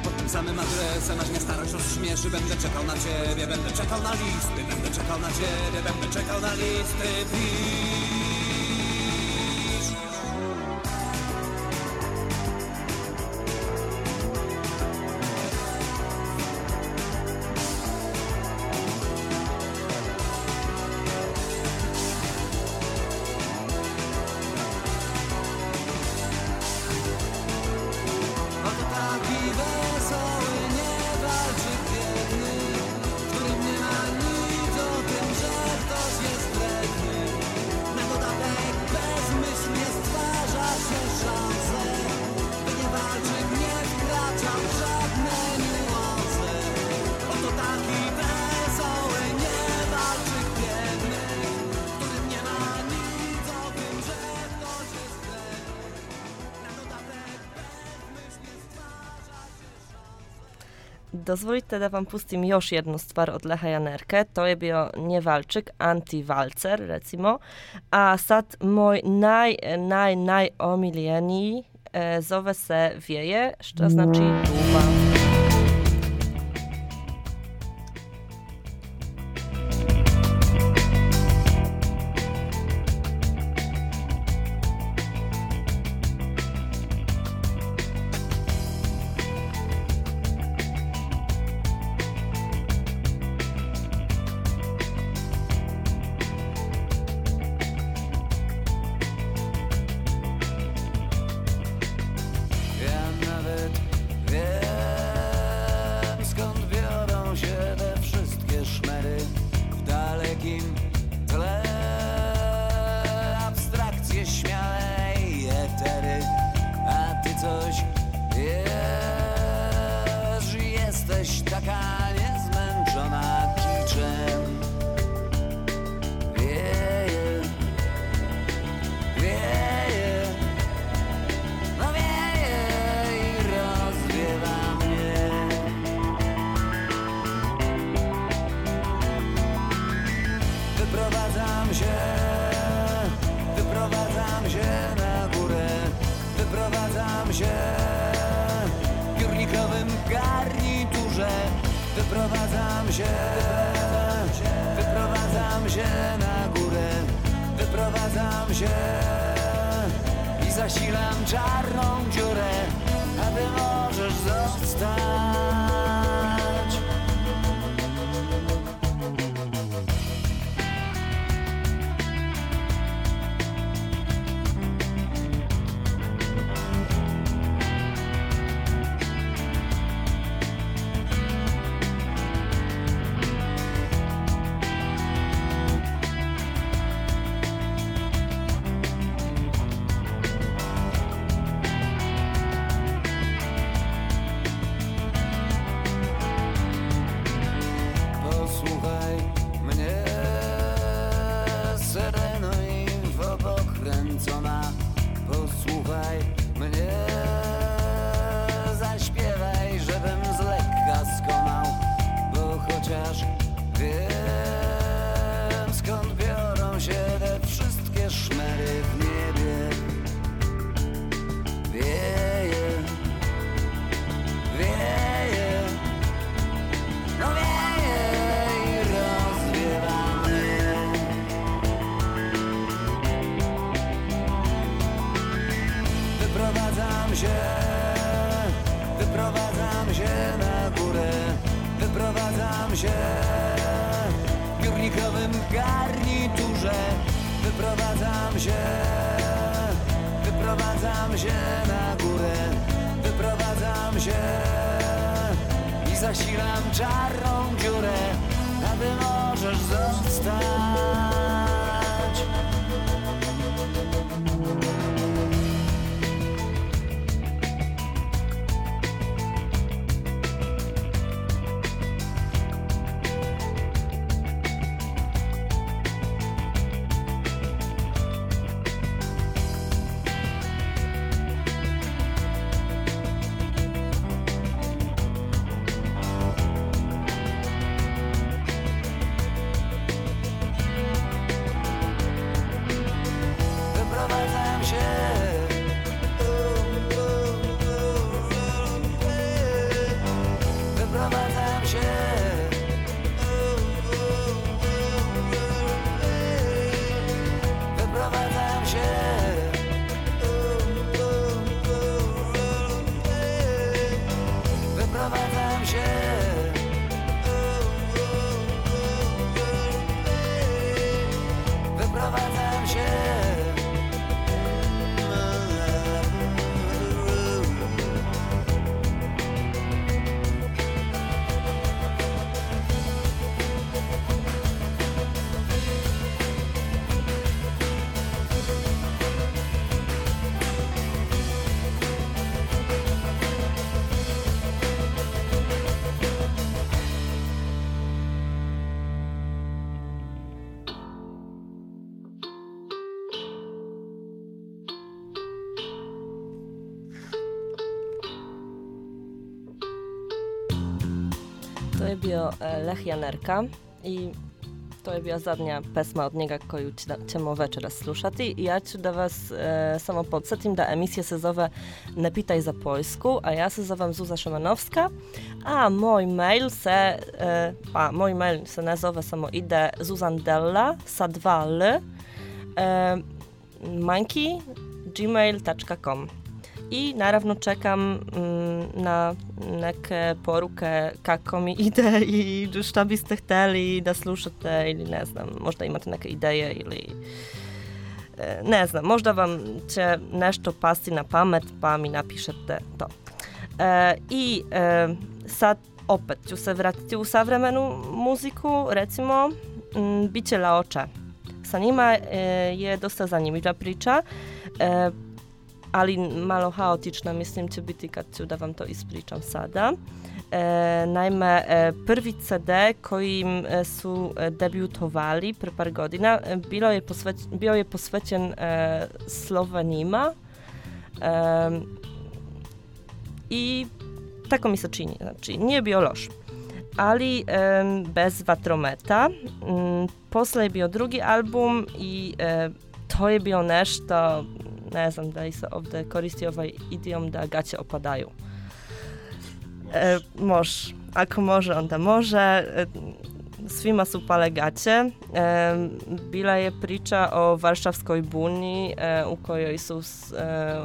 S9: Pod tym samym adresem, aż mnie starość rozśmieszy. Będę czekał na ciebie, będę czekał na listy Będę czekał na ciebie, będę czekał na listy. Pisz
S1: Dozvolite da vam pustim još jednu stvar od Leha Janerke. To je bio Njevalčik, anti-valcer, recimo. A sad moj naj, naj, najomiljeniji e, zove se Vieje, što znači duva.
S9: Się na górę, wyprowadzam się i zasilam czarną dziurę, a ty możesz zostać.
S1: E, Lech Janerka i to je zadnja pesma od njega koju će- ćemo večeras slušati. I ja ću da vas e, samo podsjetim da emisija se Ne pitaj za Poljsku, a ja se zovem Zuza Šamanovska, a moj mail se, e, pa mail se ne samo ide zuzandella sa dva l, e, manki gmail.com i naravno čekam mm, na neke poruke kako mi ide i šta biste hteli da slušate ili ne znam, možda imate neke ideje ili e, ne znam, možda vam će nešto pasti na pamet pa mi napišete to. E, I e, sad opet ću se vratiti u savremenu muziku, recimo m, Biće Laoče. Sa njima e, je dosta zanimljiva priča. E, ali malo haotična mislim će biti kad ću da vam to ispričam sada. E, naime, e, prvi CD kojim e, su e, debiutovali pre par godina e, bilo je posveć, bio je posvećen e, Slovenima e, i tako mi se čini, znači nije bio loš. ali em, bez vatrometa. Mm, Posle je bio drugi album i e, to je bio nešto, ne znam da li se ovdje koristi ovaj idiom da gaće opadaju. E, može, ako može onda može. E, svima su pale gaće. E, bila je priča o Varšavskoj buni e, u kojoj su e,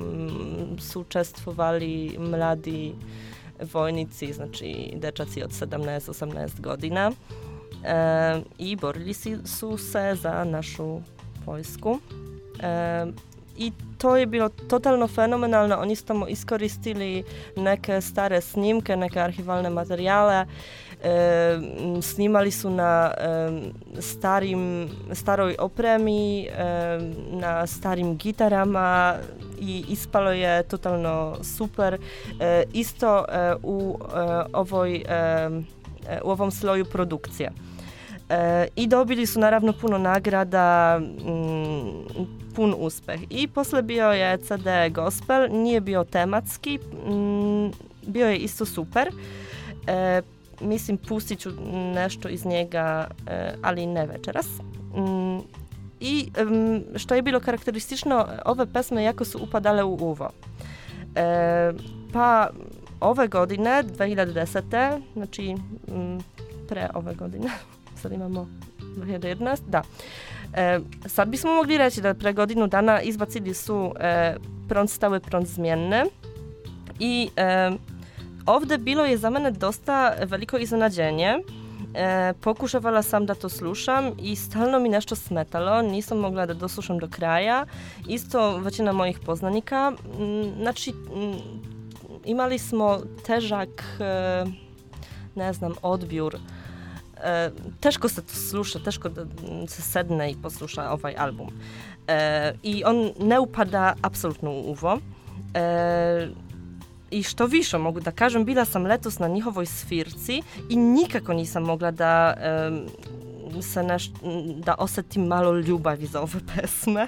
S1: mm, su učestvovali mladi vojnici, znači dečaci od 17-18 godina e, i borili su se za našu vojsku. E, I to je bilo totalno fenomenalno. Oni su tamo iskoristili neke stare snimke, neke arhivalne materijale. E, snimali su na em, starim, staroj opremi, em, na starim gitarama i ispalo je totalno super. E, isto e, u e, ovoj e, u ovom sloju produkcije. E, I dobili su naravno puno nagrada, mm, pun uspeh. I posle bio je CD Gospel, nije bio tematski, mm, bio je isto super. E, mislim, pustit ću nešto iz njega, e, ali ne večeras. Mm, I što je bilo karakteristično, ove pesme jako su upadale u uvo. E, pa ove godine, 2010. znači pre ove godine, sad imamo 2011, da. E, sad bismo mogli reći da pre godinu dana izbacili su e, prąd stały, prąd zmienny i e, ovde bilo je za mene dosta veliko iznenađenje. E, pokušavala sam da to slušam i stalno mi nešto smetalo, nisam mogla da doslušam do kraja. Isto većina mojih poznanika. Znači, imali smo težak, e, ne znam, odbjur. E, teško se to sluša, teško da mm, se sedne i posluša ovaj album. E, I on ne upada apsolutno u uvo. E, I što više mogu da kažem, bila sam letos na njihovoj svirci i nikako nisam mogla da se neš, da osetim malo ljubavi za ove pesme.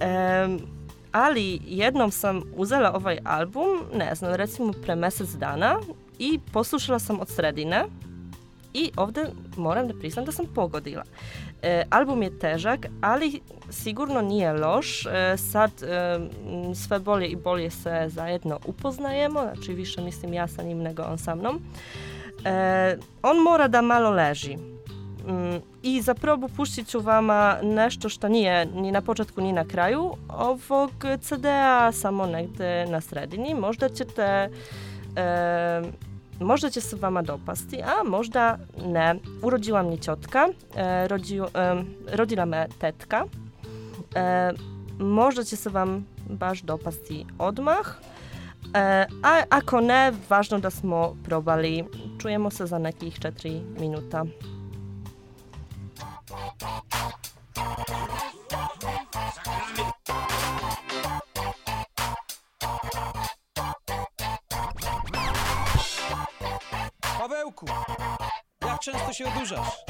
S1: Em, ali jednom sam uzela ovaj album, ne znam, recimo pre mesec dana i poslušala sam od sredine i ovde moram da priznam da sam pogodila. E, album je težak, ali sigurno nije loš. E, sad e, sve bolje i bolje se zajedno upoznajemo, znači više mislim ja sa njim nego on sa mnom. E, on mora da malo leži. Mm, I za probu puštit ću vama nešto što nije ni na početku ni na kraju ovog CD-a, samo negde na sredini. Možda ćete e, možda će se vama dopasti, a možda ne. Urodziła mnie ciotka, e, rodził, e, rodila me tetka. E, možda će se vam baš dopasti odmah. E, a ako ne, važno da smo probali. Čujemo se za nekih 4 minuta.
S8: Jak często się odurzasz?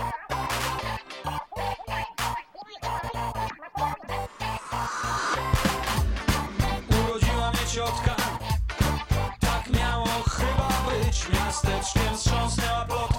S9: Urodziła mnie ciotka. Tak miało chyba być. Miasteczkiem wstrząsnęła plotka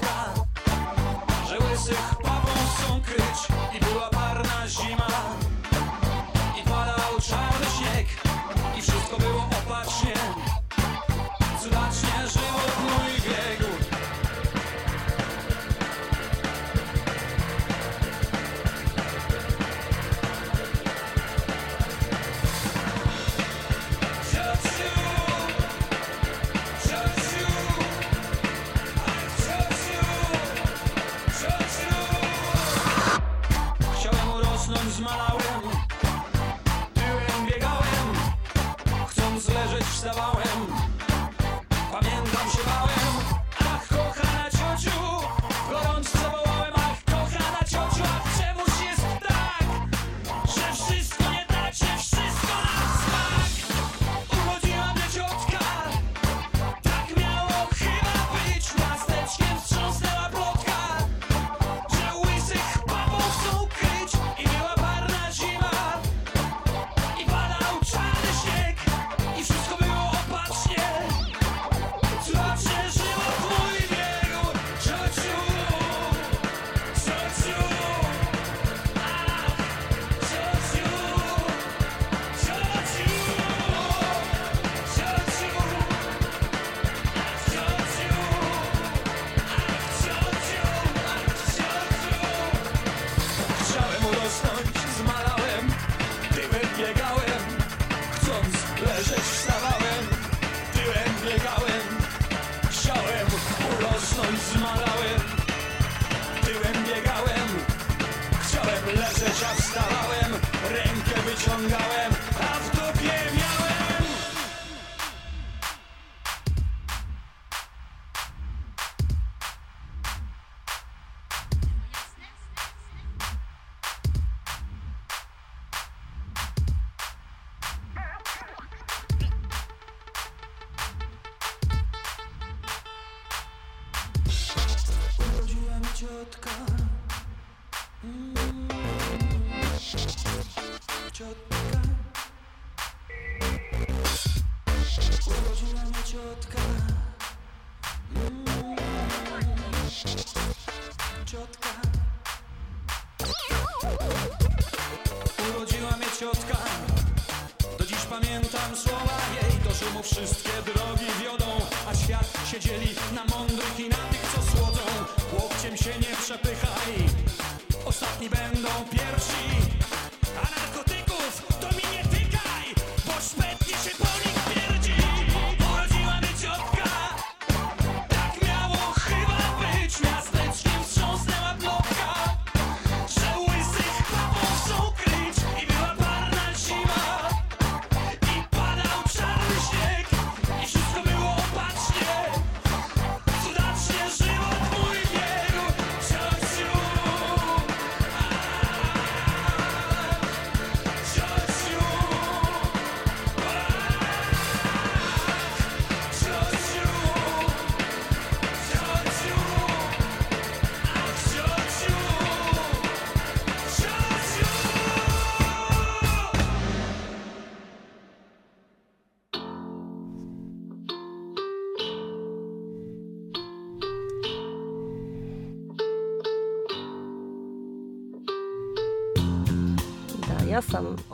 S2: szumu wszystkie drogi wiodą A świat się dzieli na mądrych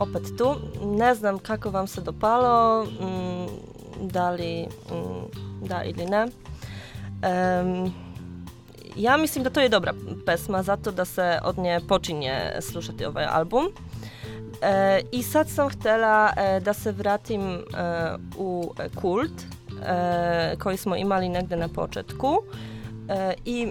S1: opet tu. Ne znam kako vam se dopalo, mm, da li mm, da ili ne. Em, ja mislim da to je dobra pesma zato da se od nje počinje slušati ovaj album. E, I sad sam htjela e, da se vratim e, u kult e, koji smo imali negde na početku e, i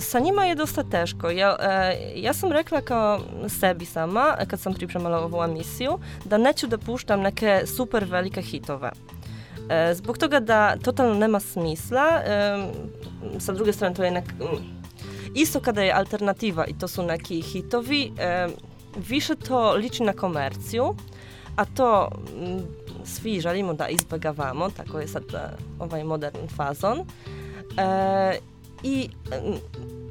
S1: sa njima je dosta teško. Ja, e, ja sam rekla kao sebi sama, kad sam pripremala ovu emisiju, da neću da puštam neke super velike hitove. E, zbog toga da totalno nema smisla. E, sa druge strane, to je nek... Isto kada je i to su neki hitovi, e, više to liči na komerciju, a to mm, svi želimo da izbjegavamo, tako je sad e, ovaj modern fazon. I mm,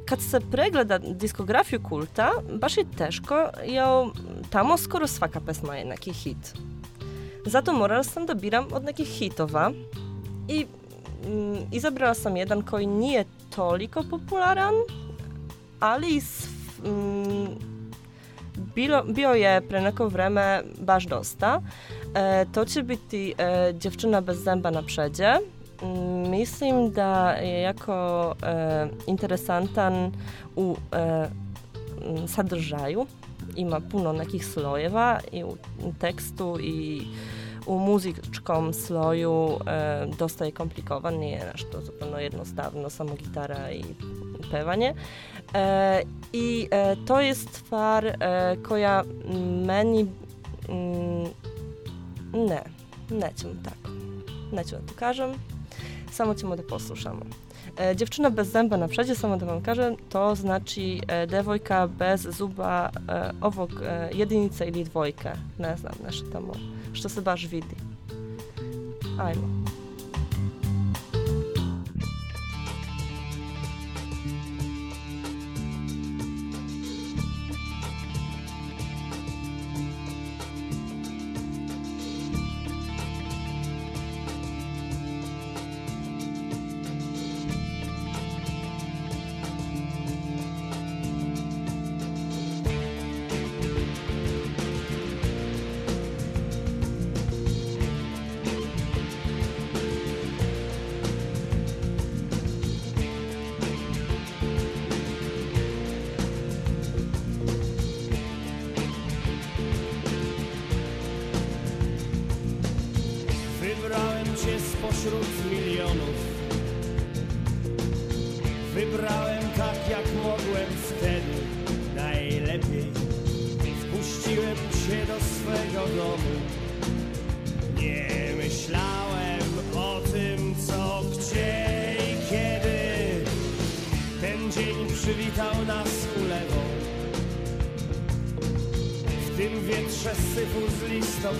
S1: kad se pregleda diskografiju kulta, baš je teško, jer tamo skoro svaka pesma je neki hit. Zato morala sam da biram od nekih hitova i mm, izabrala sam jedan koji nije toliko popularan, ali s, mm, bilo, bio je pre neko vreme baš dosta. E, to će biti e, Dziewczyna bez zęba na przedzie. Mm, Mislim da je jako e, interesantan u e, m, sadržaju. Ima puno nekih slojeva i u tekstu i u muzičkom sloju e, dosta je komplikovan, nije nešto zupełno jednostavno, samo gitara i pevanje. E, I e, to je stvar e, koja meni mm, ne, nećemo tako. Neću da to kažem, samo ćemo da poslušamo. E, dziewczyna bez zęba na przedzie, samo da wam kažem, to znači e, devojka bez zuba e, ovog e, jedinice ili dvojke, ne znam, nešto tamo što se baš vidi. Ajmo.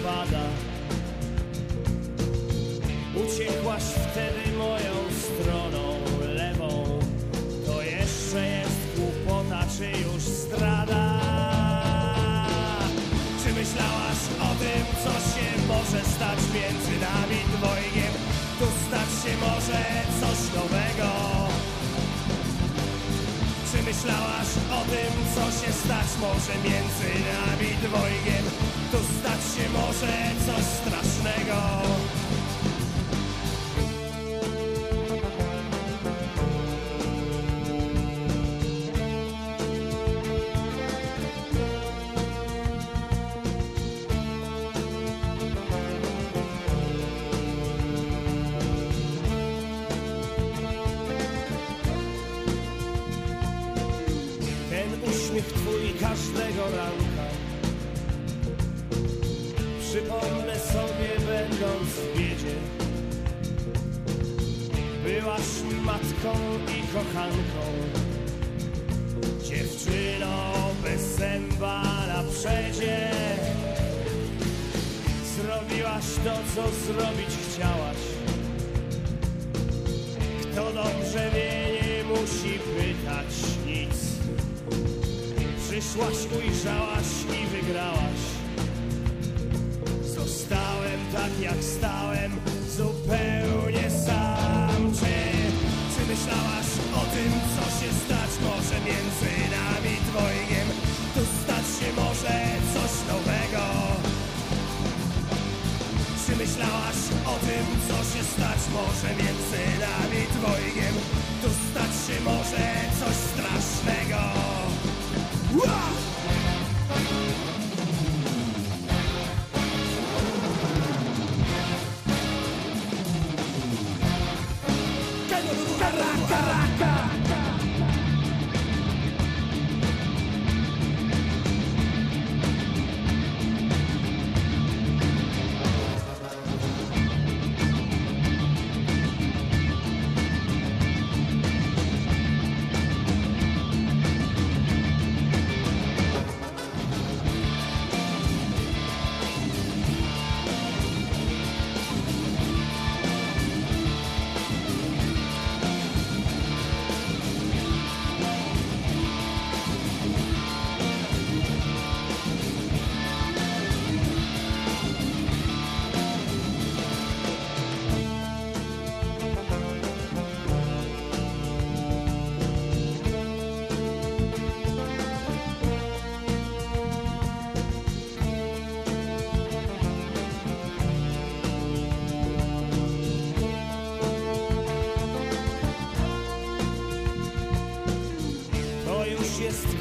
S7: Father.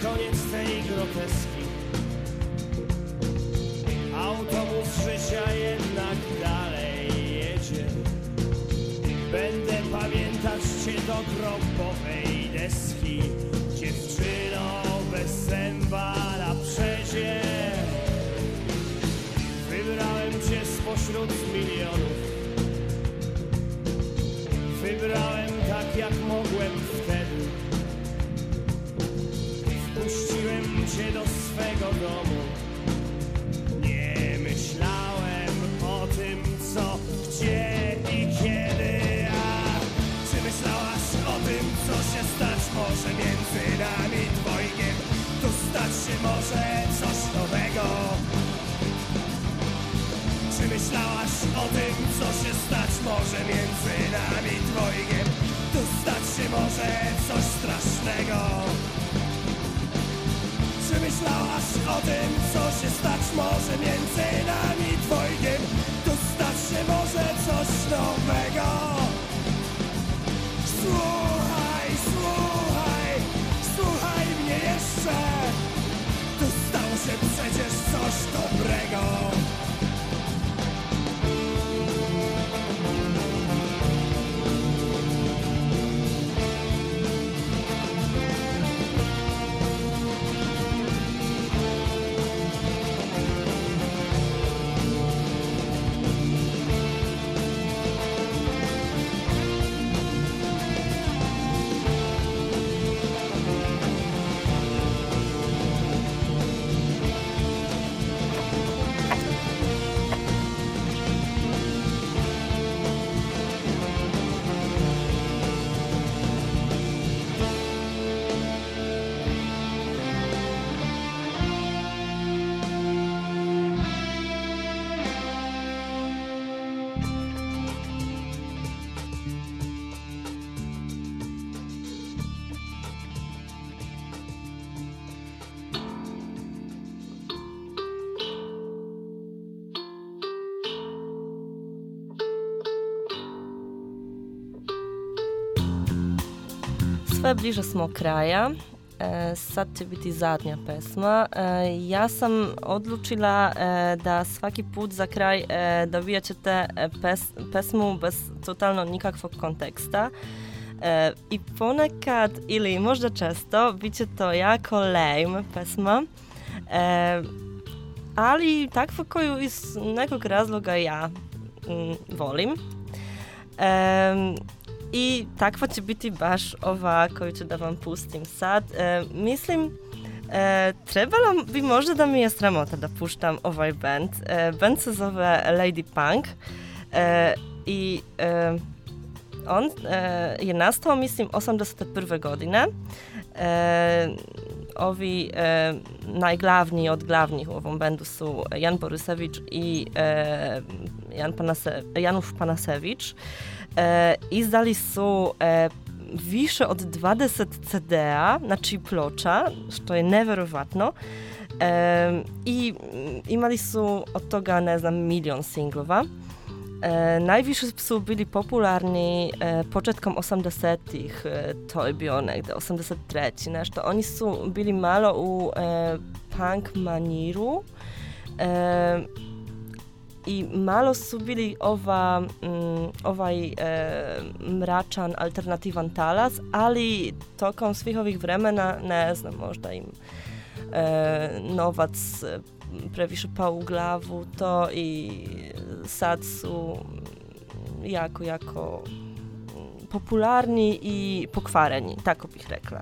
S7: koniec tej groteski. Autobus życia jednak dalej jedzie. Będę pamiętać cię do grobu
S1: sve bliže smo kraja. E, sad će biti zadnja pesma. E, ja sam odlučila e, da svaki put za kraj dobijat ćete pes, pesmu bez totalno nikakvog konteksta. I ponekad, ili možda često, bit će to jako lame pesma. Ali takva koju iz nekog razloga ja mm, volim. I takva će biti baš ova koju ću da vam pustim sad. E, mislim, e, trebalo bi možda da mi je sramota da puštam ovaj band. E, band se zove Lady Punk e, i e, on e, je nastao, mislim, 81. godine. E, ovi e, najglavniji od glavnih u ovom Jan Borysewicz i e, Jan Panase, Janusz Panasewicz. E, izdali su e, od 20 CD-a, znači ploča, što je. E, I imali su od toga, ne znam, milion singlova. E, su bili popularni e, početkom 80-ih, e, to je bio negde 83. nešto. Oni su bili malo u e, punk maniru e, i malo su bili ova, mm, ovaj e, mračan, alternativan talas, ali tokom svih ovih vremena, znam, možda im e, novac e, previše pao u glavu to i sad su jako, jako popularni i pokvareni, tako bih rekla.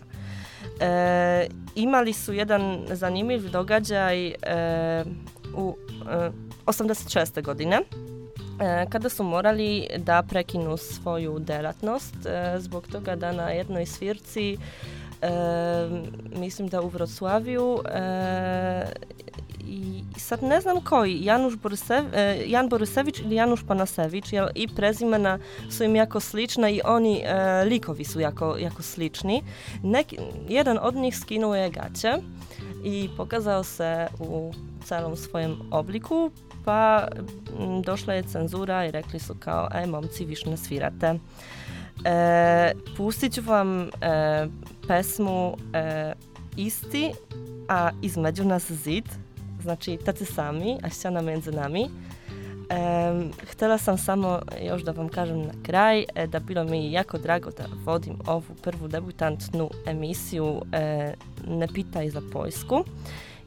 S1: E, imali su jedan zanimljiv događaj e, u e, 86. godine kada su morali da prekinu svoju delatnost e, zbog toga da na jednoj svirci mislim da u Wrocławiu i sad ne znam koji, Janusz Borysew, e, Jan Borysewicz ili Janusz Panasewicz jer i prezimena su im jako slična i oni e, likovi su jako, jako slični. Neki, jedan od njih skinuo je gaće i pokazao se u celom swojem obliku, pa došla je cenzura i rekli su kao, e, momci, više ne svirate. E, pustit ću vam e, pesmu e, Isti, a između nas zid, znači tacy sami, a ściana między nami. E, htjela sam samo još da vam kažem na kraj e, da bilo mi jako drago da vodim ovu prvu debutantnu emisiju e, Ne pitaj za Poljsku.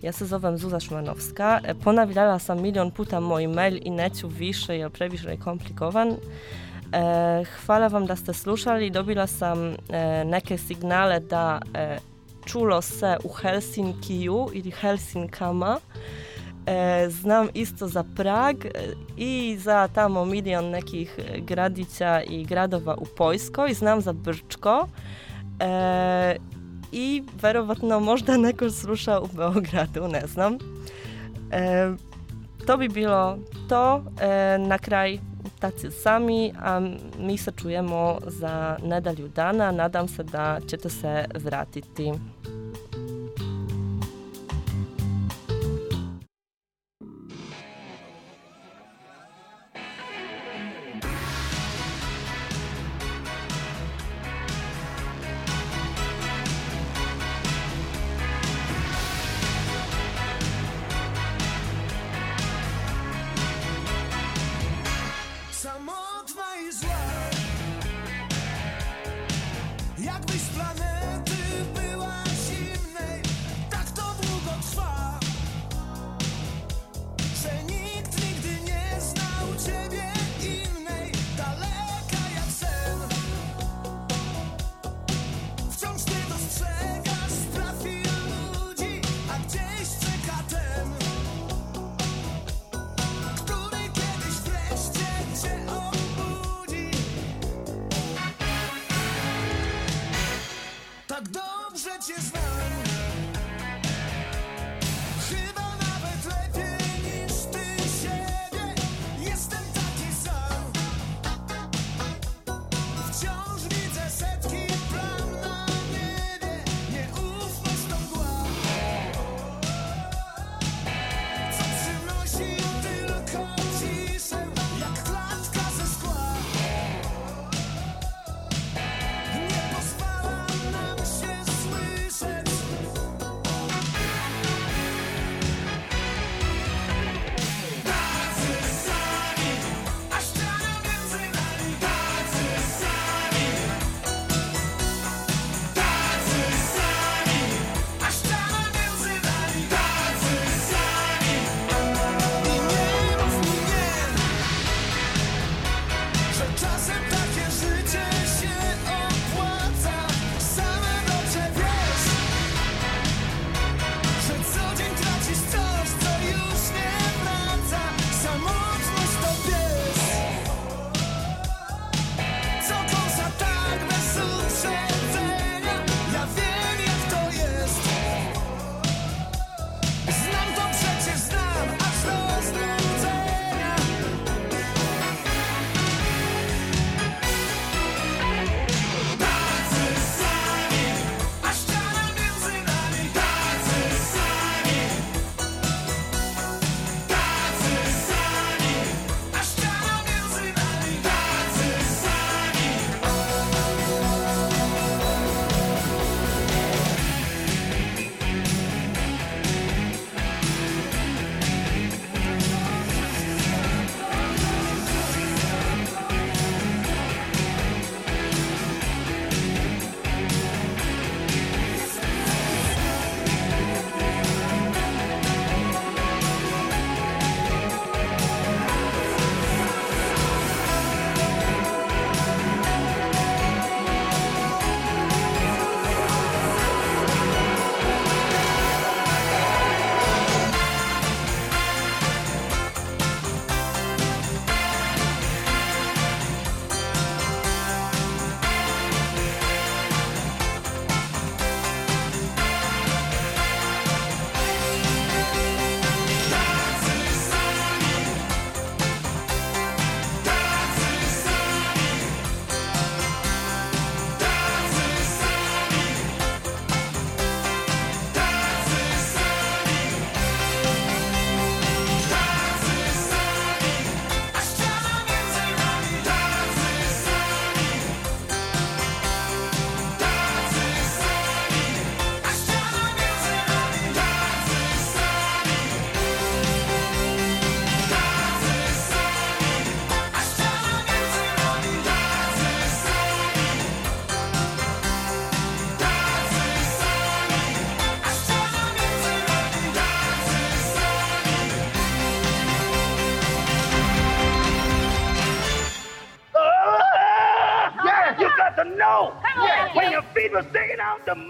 S1: Ja se zovem Zuza Szmanowska. E, Ponavljala sam milion puta moj mail i neću više jer previše je komplikovan. E, hvala vam da ste slušali. Dobila sam e, neke signale da e, čulo se u Helsinkiju ili Helsinkama. Znam isto za Prag i za tamo milion nekih gradića i gradova u Poljskoj. Znam za Brčko. I verovatno možda neko sluša u Beogradu, ne znam. To bi bilo to. Na kraj taci sami, a mi se čujemo za nedalju dana. Nadam se da ćete se vratiti.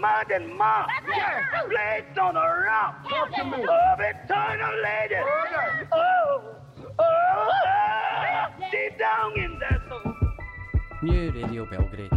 S11: mind and. Yes. Placed on a rock Talk to me. of eternal lady. Oh, oh, oh, deep down in soul.
S12: New Radio Belgrade.